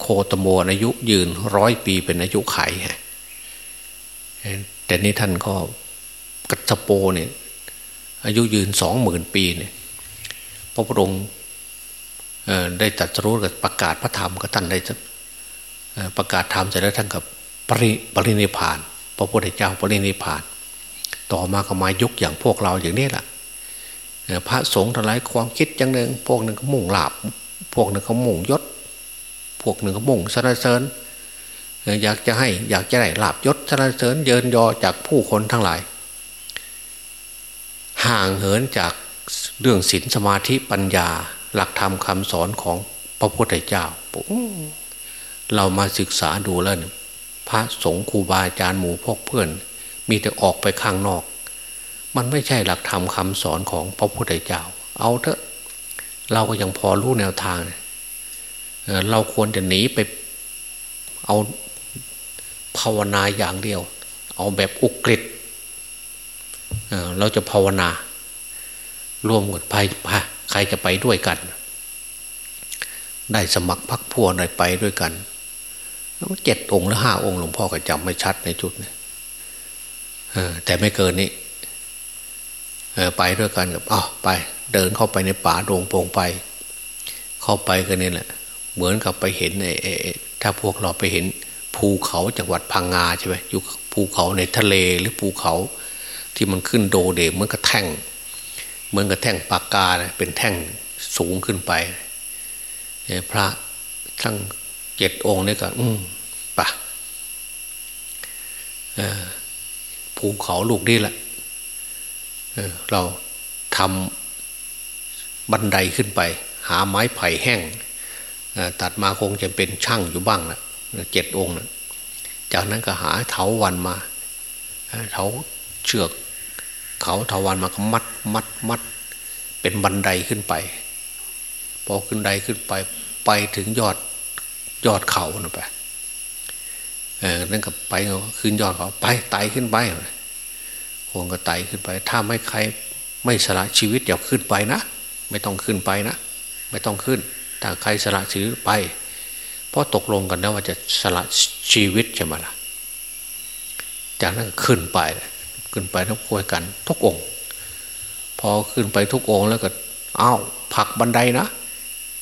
โคตโมอายุยืนร้อยปีเป็นอายุไขแต่นี้ท่านก็กัสโปเนี่ยอายุยืนสองหมื่นปีเนี่ยพระพุทธองค์ได้ตัดรู้กับประกาศพระธรรมก็ท่านได้ประกาศธรรมเสร็จแล้วท่านกับ ปริปรินิพาน พระพุทธเจ้าปรินิพาน ต่อมาก็มายุคอย่างพวกเราอย่างนี้แหละพระสงฆ์ทั้งหลายความคิดอย่างหนึ่งพวกหนึ่งก็มุ่งลาบ พวกหนึ่งก็มุ่งยศ พวกหนึ่งก็มุ่งสรรเสริญอยากจะให้อยากจะได้ลาบยศสรรเสริญเยินยอจากผู้คนทั้งหลาย ห่างเหินจากเรื่องศีลสมาธิปัญญาหลักธรรมคำสอนของพระพุทธเจ้าเรามาศึกษาดูแล้วเนี่ย พระสงฆ์ครูบาอาจารย์หมู่พกเพื่อน มีแต่ออกไปข้างนอก มันไม่ใช่หลักธรรมคาสอนของพระพุทธเจ้า เอาเถอะ เราก็ยังพอรู้แนวทางเราควรจะหนีไปเอาภาวนาอย่างเดียว เอาแบบอุกฤษเราจะภาวนา ร่วมกันไปใครจะไปด้วยกัน ได้สมัครพักพวกได้ไปด้วยกัน เจ็ดองค์หรือห้าองค์หลวงพ่อก็จำไม่ชัดในจุดนี้แต่ไม่เกินนี้ไปด้วยกันกับอ๋อไป เดินเข้าไปในป่าโรงโปงไป เข้าไปกันนี่แหละ เหมือนกับไปเห็นไอ้ถ้าพวกเราไปเห็นภูเขาจังหวัดพังงาใช่ไหมอยู่ภูเขาในทะเลหรือภูเขาที่มันขึ้นโดเดเหมือนกับแท่งเหมือนกับแท่งปากกาเป็นแท่งสูงขึ้นไปพระทั้ง เจ็ดองค์นี่ก็ อืมปะภูเขาลูกนี่แหละเเราทำบันไดขึ้นไป หาไม้ไผ่แห้งตัดมาคงจะเป็นช่างอยู่บ้างนะเจ็ดองค์นะจากนั้นก็หาเถาวันมาเถาเชือกเขาเถาวันมาก็มัดมัดมัด เป็นบันไดขึ้นไป พอขึ้นไดขึ้นไปไปถึงยอด ยอดเขานะไปเออนั่นก็ไปขึ้นยอดเขาไปไต่ขึ้นไปคงก็ไต่ขึ้นไป ถ้าไม่ใครไม่สละชีวิตอย่าขึ้นไปนะไม่ต้องขึ้นไปนะไม่ต้องขึ้นถ้าใครสละชีวิตไปเพราะตกลงกันแล้วว่าจะสละชีวิตใช่ไหมล่ะจากนั้นขึ้นไปขึ้นไปทุกคุยกัน ทุกองค์ พอขึ้นไปทุกองค์แล้วก็อ้าวผักบันไดนะ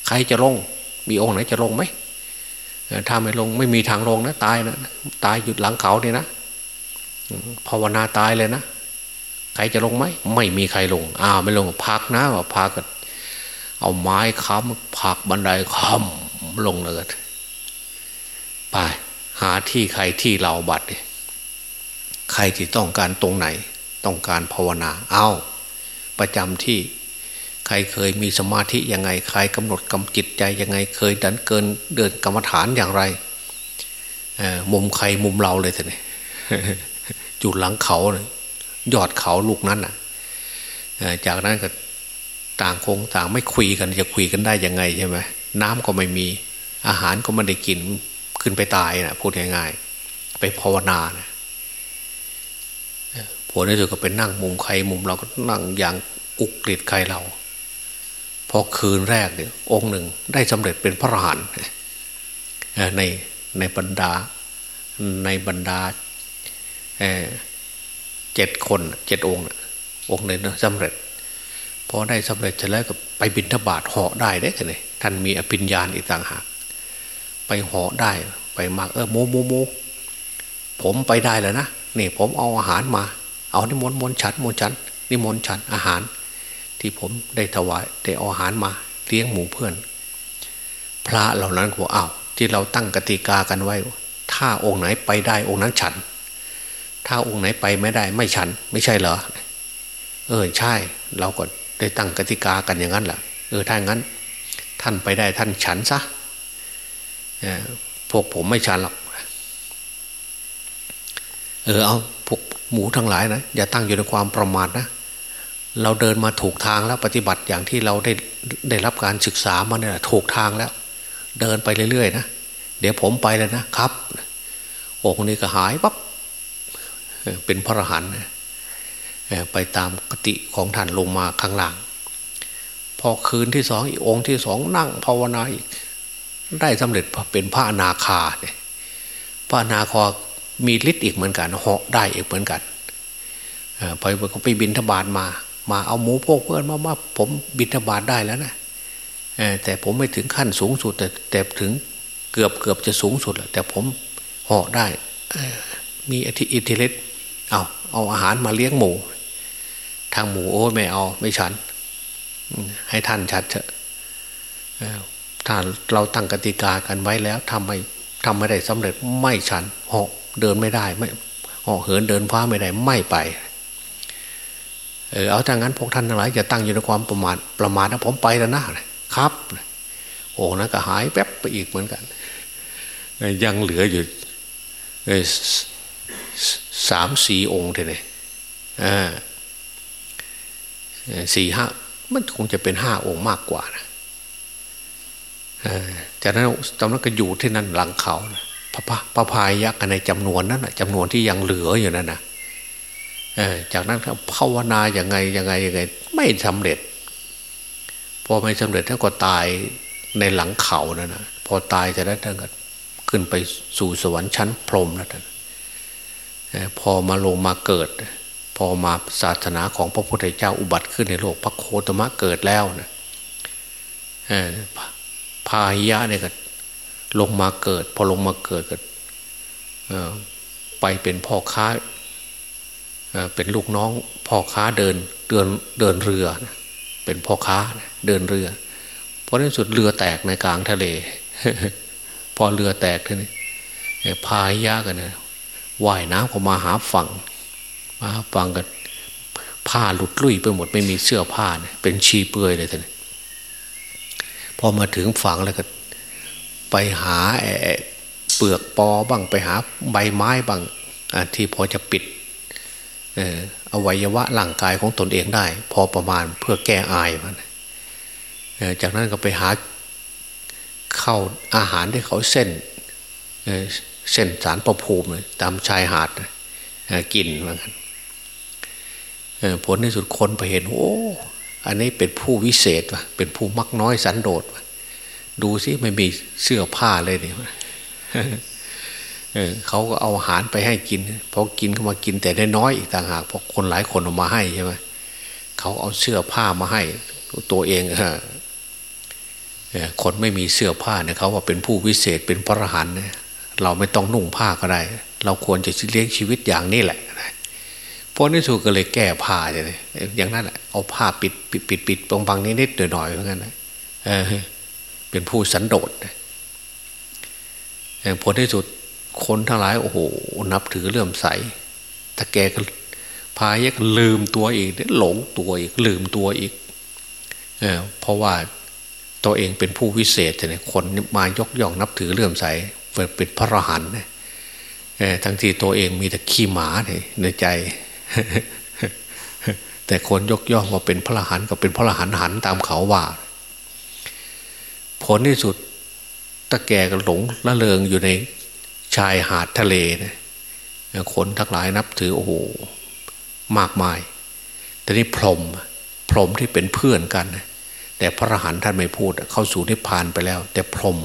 ใครจะลง มีองค์ไหนจะลงไหม ถ้าไม่ลงไม่มีทางลงนะตายนะตายหยุดหลังเขาเนี่ยนะภาวนาตายเลยนะใครจะลงไหมไม่มีใครลงอ้าวไม่ลงพักนะว่าพักกันเอาไม้ค้ำผักบันไดค้ำลงเลยไปหาที่ใครที่เราบัดใครที่ต้องการตรงไหน ต้องการภาวนา เอาประจำที่ ใครเคยมีสมาธิยังไง ใครกำหนดกำจิตใจยังไง เคยดันเกินเดินกรรมฐานอย่างไรมุมใครมุมเราเลยท่านจุดหลังเขาเยอดเขาลูกนั้นอะจากนั้นก็ต่างคงต่างไม่คุยกันจะคุยกันได้ยังไงใช่ไหมน้ำก็ไม่มีอาหารก็ไม่ได้กินขึ้นไปตายนะพูดง่ายๆ ไปภาวนานะผลในสุดก็เป็นนั่งมุมใครมุมเราก็นั่งอย่างอุกฤษใครเรา พอคืนแรกเนี่ยองค์หนึ่งได้สำเร็จเป็นพระอรหันต์ในในบรรดาในบรรดาเจ็ดคนเจ็ดองค์องค์หนึ่งสำเร็จพอได้สำเร็จเสร็จแล้วก็ไปบินทบาทเหาะได้ได้เลยท่านมีอภิญญาณอีกต่างหากไปเหาะได้ไปมากเออโมโมโมผมไปได้แล้วนะนี่ผมเอาอาหารมา เอานิมนต์มนฉันมนฉันนิมนต์ฉันอาหาร ที่ผมได้ถวายได้อาหารมาเลี้ยงหมูเพื่อน พระเหล่านั้นก็อ้าวที่เราตั้งกติกากันไว้ ถ้าองค์ไหนไปได้องค์นั้นฉัน ถ้าองค์ไหนไปไม่ได้ ไม่ฉัน ไม่ใช่เหรอเออใช่ เราก็ได้ตั้งกติกากันอย่างนั้นแหละเออถ้างั้น ท่านไปได้ท่านฉันซะพวกผมไม่ฉันหรอกเออเอาพวกหมูทั้งหลายนะอย่าตั้งอยู่ในความประมาทนะ เราเดินมาถูกทางแล้วปฏิบัติอย่างที่เราได้ได้รับการศึกษามาเนี่ยถูกทางแล้ว เดินไปเรื่อยๆนะเดี๋ยวผมไปเลยนะครับองค์นี้ก็หายปั๊บเป็นพระอรหันต์ไปตามกติของท่านลงมาข้างล่าง พอคืนที่สองอีกองค์ที่สองนั่งภาวนาอีกได้สำเร็จเป็นพระอนาคาเนี่ยพระอนาคามีฤทธิ์อีกเหมือนกันเหาะได้อีกเหมือนกันไปเขาไปบินทบาทมา มาเอาหมูพวกเพื่อนมาว่าผมบิณฑบาตได้แล้วนะแต่ผมไม่ถึงขั้นสูงสุด แต่แต่ถึงเกือบเกือบจะสูงสุดแล้วแต่ผมห่อได้มีอิทธิฤทธิ์เอาเอาอาหารมาเลี้ยงหมู ทางหมูโอ้ไม่เอาไม่ฉัน ให้ท่านชัดเถอะถ้าเราตั้งกติกากันไว้แล้วทำไม่ทำไม่ได้สำเร็จไม่ฉันหอกเดินไม่ได้ไม่หอกเหินเดินพ้าไม่ได้ไม่ไป เออเอาถ้างั้นพวกท่านทั้งหลายจะตั้งอยู่ในความประมาทประมาทนะผมไปแล้วนะครับโอ้นะก็หายแป๊บไปอีกเหมือนกันยังเหลืออยู่สามสี่องค์เท่านี้สี่ห้ามันคงจะเป็นห้าองค์มากกว่านะจากนั้นตอนนั้นก็อยู่ที่นั่นหลังเขานะพระพระพายยักษ์ในจำนวนนั้นจำนวนที่ยังเหลืออยู่นั่นนะ จากนั้นภาวนาอย่างไงยังไงยังไง ไม่สำเร็จ พอไม่สำเร็จท่านก็ตายในหลังเขานั่นนะพอตายจะได้ท่านก็ขึ้นไปสู่สวรรค์ชั้นพรหมแล้วท่านพอมาลงมาเกิด พอมาศาสนาของพระพุทธเจ้าอุบัติขึ้นในโลกพระโคตมะเกิดแล้วนะพาหิยะเนี่ยก็ลงมาเกิด พอลงมาเกิดก็ไปเป็นพ่อค้า เป็นลูกน้องพ่อค้าเดินเดินเดินเรือ เป็นพ่อค้าเดินเรือ เพราะในสุดเรือแตกในกลางทะเล พอเรือแตกทีนี้พายยากันนะว่ายน้ำเขามาหาฝั่งมาฝั่งกันผ้าหลุดลุ่ยไปหมดไม่มีเสื้อผ้าเนี่ยเป็นชีเปือยเลยท่านพอมาถึงฝั่งแล้วก็ ไปหาเปลือกปอบ้างไปหาใบไม้บ้างที่พอจะปิด อวัยวะร่างกายของตนเองได้ พอประมาณเพื่อแก้อายมันจากนั้นก็ไปหาเข้าอาหารที่เขาเส้นเส้นสารประภูมิตามชายหาดกินเหมือนกันผลในสุดคนไปเห็น โอ้ อันนี้เป็นผู้วิเศษว่ะเป็นผู้มักน้อยสันโดษดูสิไม่มีเสื้อผ้าเลยเนี่ย เขาก็เอาอาหารไปให้กินพอกินเขามากินแต่ได้น้อยอีกต่างหากเพราะคนหลายคนเอามาให้ใช่ไหมเขาเอาเสื้อผ้ามาให้ตัวเองฮะคนไม่มีเสื้อผ้าเนี่ยเขาว่าเป็นผู้วิเศษเป็นพระอรหันต์เราไม่ต้องนุ่งผ้าก็ได้ เราควรจะเลี้ยงชีวิตอย่างนี้แหละพราะนี่สุก็เลยแก้ผ้าเลยอย่างนั้นแหละเอาผ้าปิดปิดปิดปิดบางบางนิดนิดหน่อยหน่อยเหมือนกันนะเป็นผู้สันโดษผลที่สุด คนทั้งหลายโอ้โห นับถือเลื่อมใสแต่แกก็พายก็ลืมตัวอีกหลงตัวอีกลืมตัวอีกเเพราะว่าตัวเองเป็นผู้วิเศษเนี่ยคนมายกย่องนับถือเลื่อมใสเป็นพระรหันต์ทั้งที่ตัวเองมีแต่ขี้หมาในใจ แต่คนยกย่องว่าเป็นพระรหันต์ก็เป็นพระรหันต์หันตามเขาว่า ผลที่สุดตะแกก็หลงละเลงอยู่ใน ชายหาดทะเลนะคนทั้งหลายนับถือโอ้โหมากมาย แต่นี่พรมพรมที่เป็นเพื่อนกัน แต่พระอรหันต์ท่านไม่พูด เข้าสู่นิพพานไปแล้ว แต่พรหม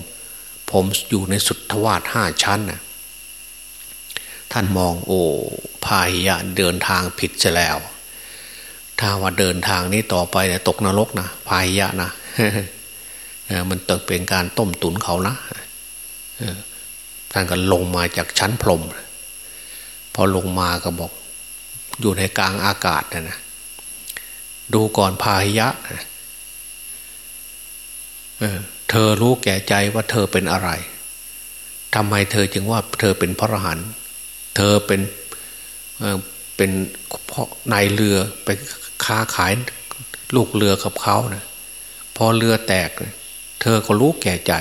ผมอยู่ในสุทธวาสห้าชั้นนะท่านมองโอ้พาหิยะเดินทางผิดจะแล้ว ถ้าว่าเดินทางนี้ต่อไปตกนรกนะพาหิยะนะมันเติเป็นการต้มตุนเขานะ ท่านก็ลงมาจากชั้นพรมพอลงมาก็บอก อยู่ในกลางอากาศนะนะดูก่อนพาหิยะเธอรู้แก่ใจว่าเธอเป็นอะไรทำไมเธอจึงว่าเธอเป็นพระอรหันต์เธอเป็นเป็นนายเรือไปค้าขายลูกเรือกับเขานะพอเรือแตก เธอก็รู้แก่ใจ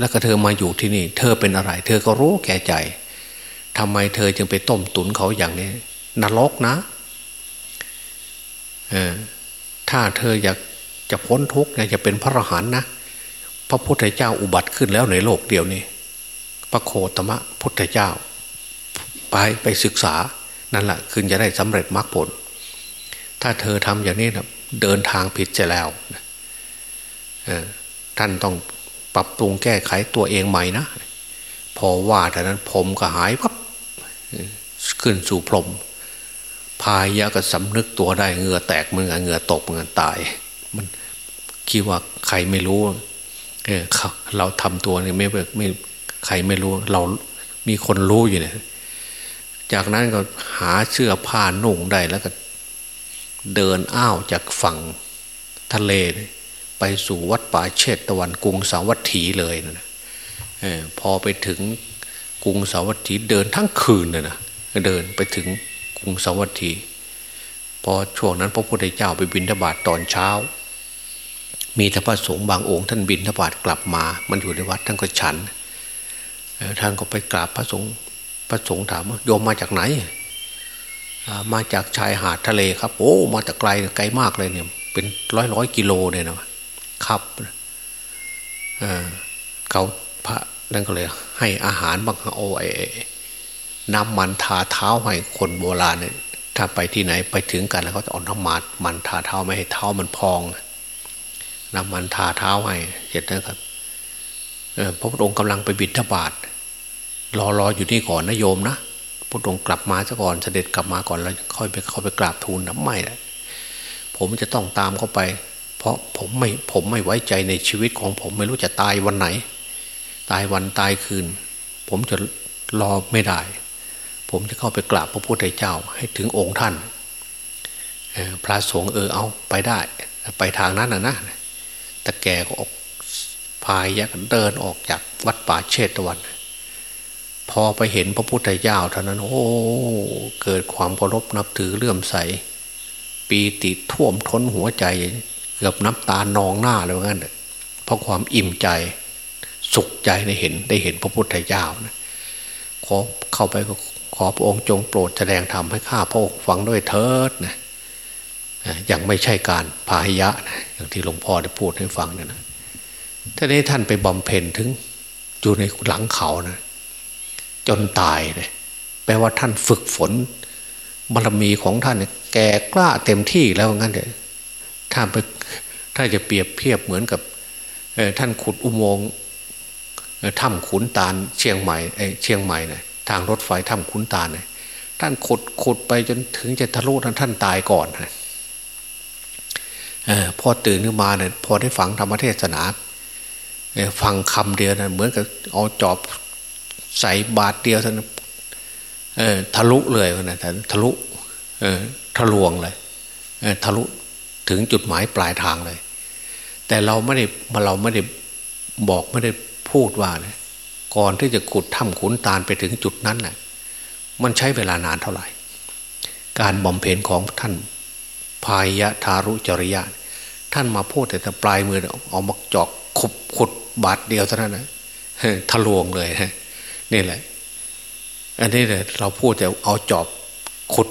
แล้วก็เธอมาอยู่ที่นี่ เธอเป็นอะไร เธอก็รู้แก่ใจทำไมเธอจึงไปต้มตุนเขาอย่างนี้นรกนะเออถ้าเธออยากจะพ้นทุกข์อยากจะเป็นพระอรหันต์นะพระพุทธเจ้าอุบัติขึ้นแล้วในโลกเดียวนี้ พระโคตมะพุทธเจ้า ไปไปศึกษานั่นแหละคือจะได้สำเร็จมรรคผล ถ้าเธอทำอย่างนี้นะเดินทางผิดจะแล้วท่านต้อง ปรับปรุงแก้ไขตัวเองใหม่นะ พอว่าแต่นั้นผมก็หายปั๊บขึ้นสู่พรมพายะก็สำนึกตัวได้เหงื่อแตกเหมือนเหงื่อตกเหงื่อตาย มันคิดว่าใครไม่รู้ เออเราทำตัวนี่ไม่ไม่ใครไม่รู้ เรามีคนรู้อยู่เนี่ย จากนั้นก็หาเสื้อผ้านุ่งได้แล้วก็ เดินอ้าวจากฝั่งทะเล ไปสู่วัดป่าเชตตะวันกรุงสาวัตถีเลยนะพอไปถึงกรุงสาวัตถีเดินทั้งคืนเลยนะเดินไปถึงกรุงสาวัตถีพอช่วงนั้นพระพุทธเจ้าไปบินทบาทตอนเช้า มีทพระสงฆ์บางองค์ท่านบินทบาทกลับมา มันอยู่ในวัดท่านก็ฉันท่านก็ไปกราบพระสงฆ์พระสงฆ์ถามว่าโยมมาจากไหนมาจากชายหาดทะเลครับ โอ้ มาจากไกลไกลมากเลยเนี่ย เป็นร้อยร้อยกิโลเนี่ยนะ ครับเขาพระนั่นก็เลย ให้อาหารบางโอ้ไอน้ำมันทาเท้าให้คนโบราณเนี่ยถ้าไปที่ไหนไปถึงกันแล้วเขาจะเอาน้ำมันมันทาเท้าไม่ให้เท้ามันพองน้ำมันทาเท้าให้เสร็จนะครับพระพุทธองค์กำลังไปบิณฑบาตรอรออยู่นี่ก่อนนะโยมนะพระองค์กลับมาซะก่อนเสด็จกลับมาก่อนแล้วค่อยไปเข้าไปกราบทูลน้ำไม่ละผมจะต้องตามเข้าไป เพราะผมไม่ผมไม่ไว้ใจในชีวิตของผมไม่รู้จะตายวันไหน ตายวันตายคืน ผมจะรอไม่ได้ ผมจะเข้าไปกราบพระพุทธเจ้าให้ถึงองค์ท่านพระสงฆ์เออเอาไปได้ ไปทางนั้นนะนะแต่แกก็ออกพายยักเดินออกจากวัดป่าเชตวัน พอไปเห็นพระพุทธเจ้าเท่านั้น โอ้เกิดความเคารพนับถือเลื่อมใส ปีติท่วมท้นหัวใจ เกือบน้ำตานองหน้าเลยงั้นเพราะความอิ่มใจสุขใจในเห็นได้เห็นพระพุทธเจ้านะขอเข้าไปก็ขอพระองค์จงโปรดแสดงธรรมให้ข้าพระองค์ฟังด้วยเถิดนะอย่างไม่ใช่การพาหิยะนะอย่างที่หลวงพ่อได้พูดให้ฟังเนี่ยนะท่านนี้ท่านไปบำเพ็ญถึงอยู่ในหลังเขานะจนตายเลยแปลว่าท่านฝึกฝนบารมีของท่านแก่กล้าเต็มที่แล้วงั้นเลยถ้าไป ถ้าจะเปรียบเทียบเหมือนกับท่านขุดอุโมงค์ถ้ำขุนตาลเชียงใหม่เชียงใหม่นี่ยทางรถไฟถ้ำขุนตาลเนี่ยท่านขุดขุดไปจนถึงจะทะลุท่านท่านตายก่อนนะพอตื่นขึ้นมาเนี่ยพอได้ฟังธรรมเทศนาฟังคำเดียวนะเหมือนกับเอาจอบใส่บาทเดียวท่านทะลุเลยนะท่านทะลุทะลวงเลยทะลุ ถึงจุดหมายปลายทางเลย แต่เราไม่ได้มาเราไม่ได้บอกไม่ได้พูดว่านะก่อนที่จะขุดถ้ำขุนตาลไปถึงจุดนั้นนะ่ะมันใช้เวลานานเท่าไหร่ การบำเพ็ญของท่านพายะทารุจริยะ ท่านมาพูดแต่ปลายมือเอามาจอกขุบขุดบาทเดียวเท่านั้นนะทะลวงเลยฮะนี่แหละ อันนี้เนี่ยเราพูดแต่เอาจอบขุด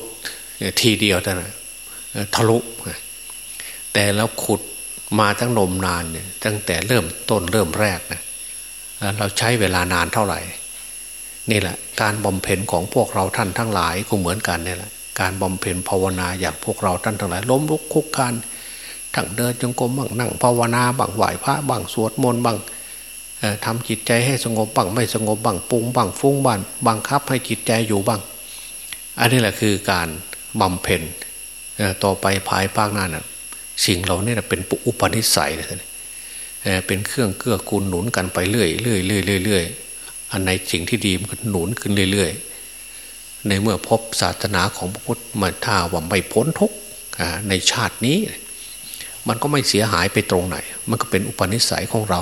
ทีเดียวเท่านั้นทะลุ แต่แล้วขุดมาทั้งนมนานเนี่ยตั้งแต่เริ่มต้นเริ่มแรกนะเราใช้เวลานานเท่าไหร่ นี่แหละ การบำเพ็ญของพวกเราท่านทั้งหลายก็เหมือนกันนี่แหละการบำเพ็ญภาวนาอย่างพวกเราท่านทั้งหลาย ล้มลุกคุกการทั้งเดินจงกรมบ้างนั่งภาวนาบ้างไหวพระบ้างสวดมนต์บ้างทำจิตใจให้สงบบ้างไม่สงบบ้างปุงบ้างฟุ้งบ้างบังคับให้จิตใจอยู่บ้าง อันนี้แหละคือการบำเพ็ญต่อไปภายภาคหน้านะ สิ่งเหล่านี้เป็นอุปนิสัยเลยเป็นเครื่องเกื้อกูลหนุนกันไปเรื่อยเรื่อยเรื่อยเรื่อยอันในสิ่งที่ดีมันหนุนขึ้นเรื่อยๆ ในเมื่อพบศาสนาของพระพุทธมาท่าว่าไม่พ้นทุกในชาตินี้ มันก็ไม่เสียหายไปตรงไหน มันก็เป็นอุปนิสัยของเรา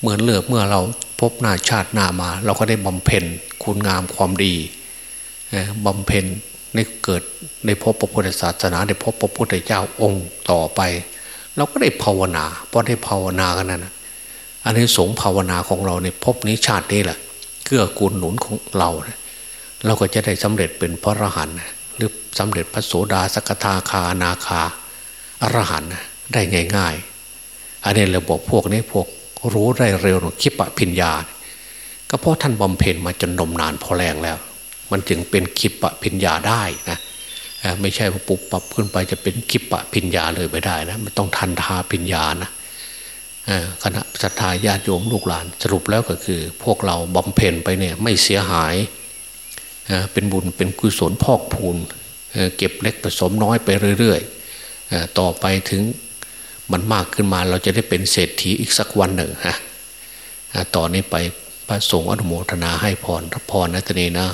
เหมือนเลือกเมื่อเราพบหน้าชาติหน้ามา เราก็ได้บำเพ็ญคุณงามความดีบำเพ็ญ ในเกิดในพบพระพุทธศาสนาในพบพระพุทธเจ้าองค์ต่อไป เราก็ได้ภาวนาเพราะได้ภาวนากันนั้นอันนี้สงภาวนาของเราในพบนี้ชาตินี้แหละเกื้อกูลหนุนของเรา เราก็จะได้สำเร็จเป็นพระอรหันต์หรือสำเร็จพระโสดาสกทาคานาคาอรหันต์ได้ง่าย ๆ อันนี้เราบอกพวกนี้พวกรู้ได้เร็วคิปะพิญญา ก็เพราะท่านบำเพ็ญมาจนนมนานพอแรงแล้ว มันจึงเป็นคิปะพิญญาได้นะไม่ใช่ว่าปุบปับขึ้นไปจะเป็นคิปะพิญญาเลยไม่ได้นะมันต้องทันทาพิญญานะคณะศรัทธาญาติโยมลูกหลาน สรุปแล้วก็คือ พวกเราบำเพ็ญไปเนี่ยไม่เสียหายเป็นบุญเป็นกุศลพอกพูนเก็บเล็กผสมน้อยไปเรื่อยๆต่อไปถึงมันมากขึ้นมาเราจะได้เป็นเศรษฐีอีกสักวันหนึ่งฮะต่อนนี้ไปพระสงฆ์อนุโมทนาให้พรรับพรนะตนีนะ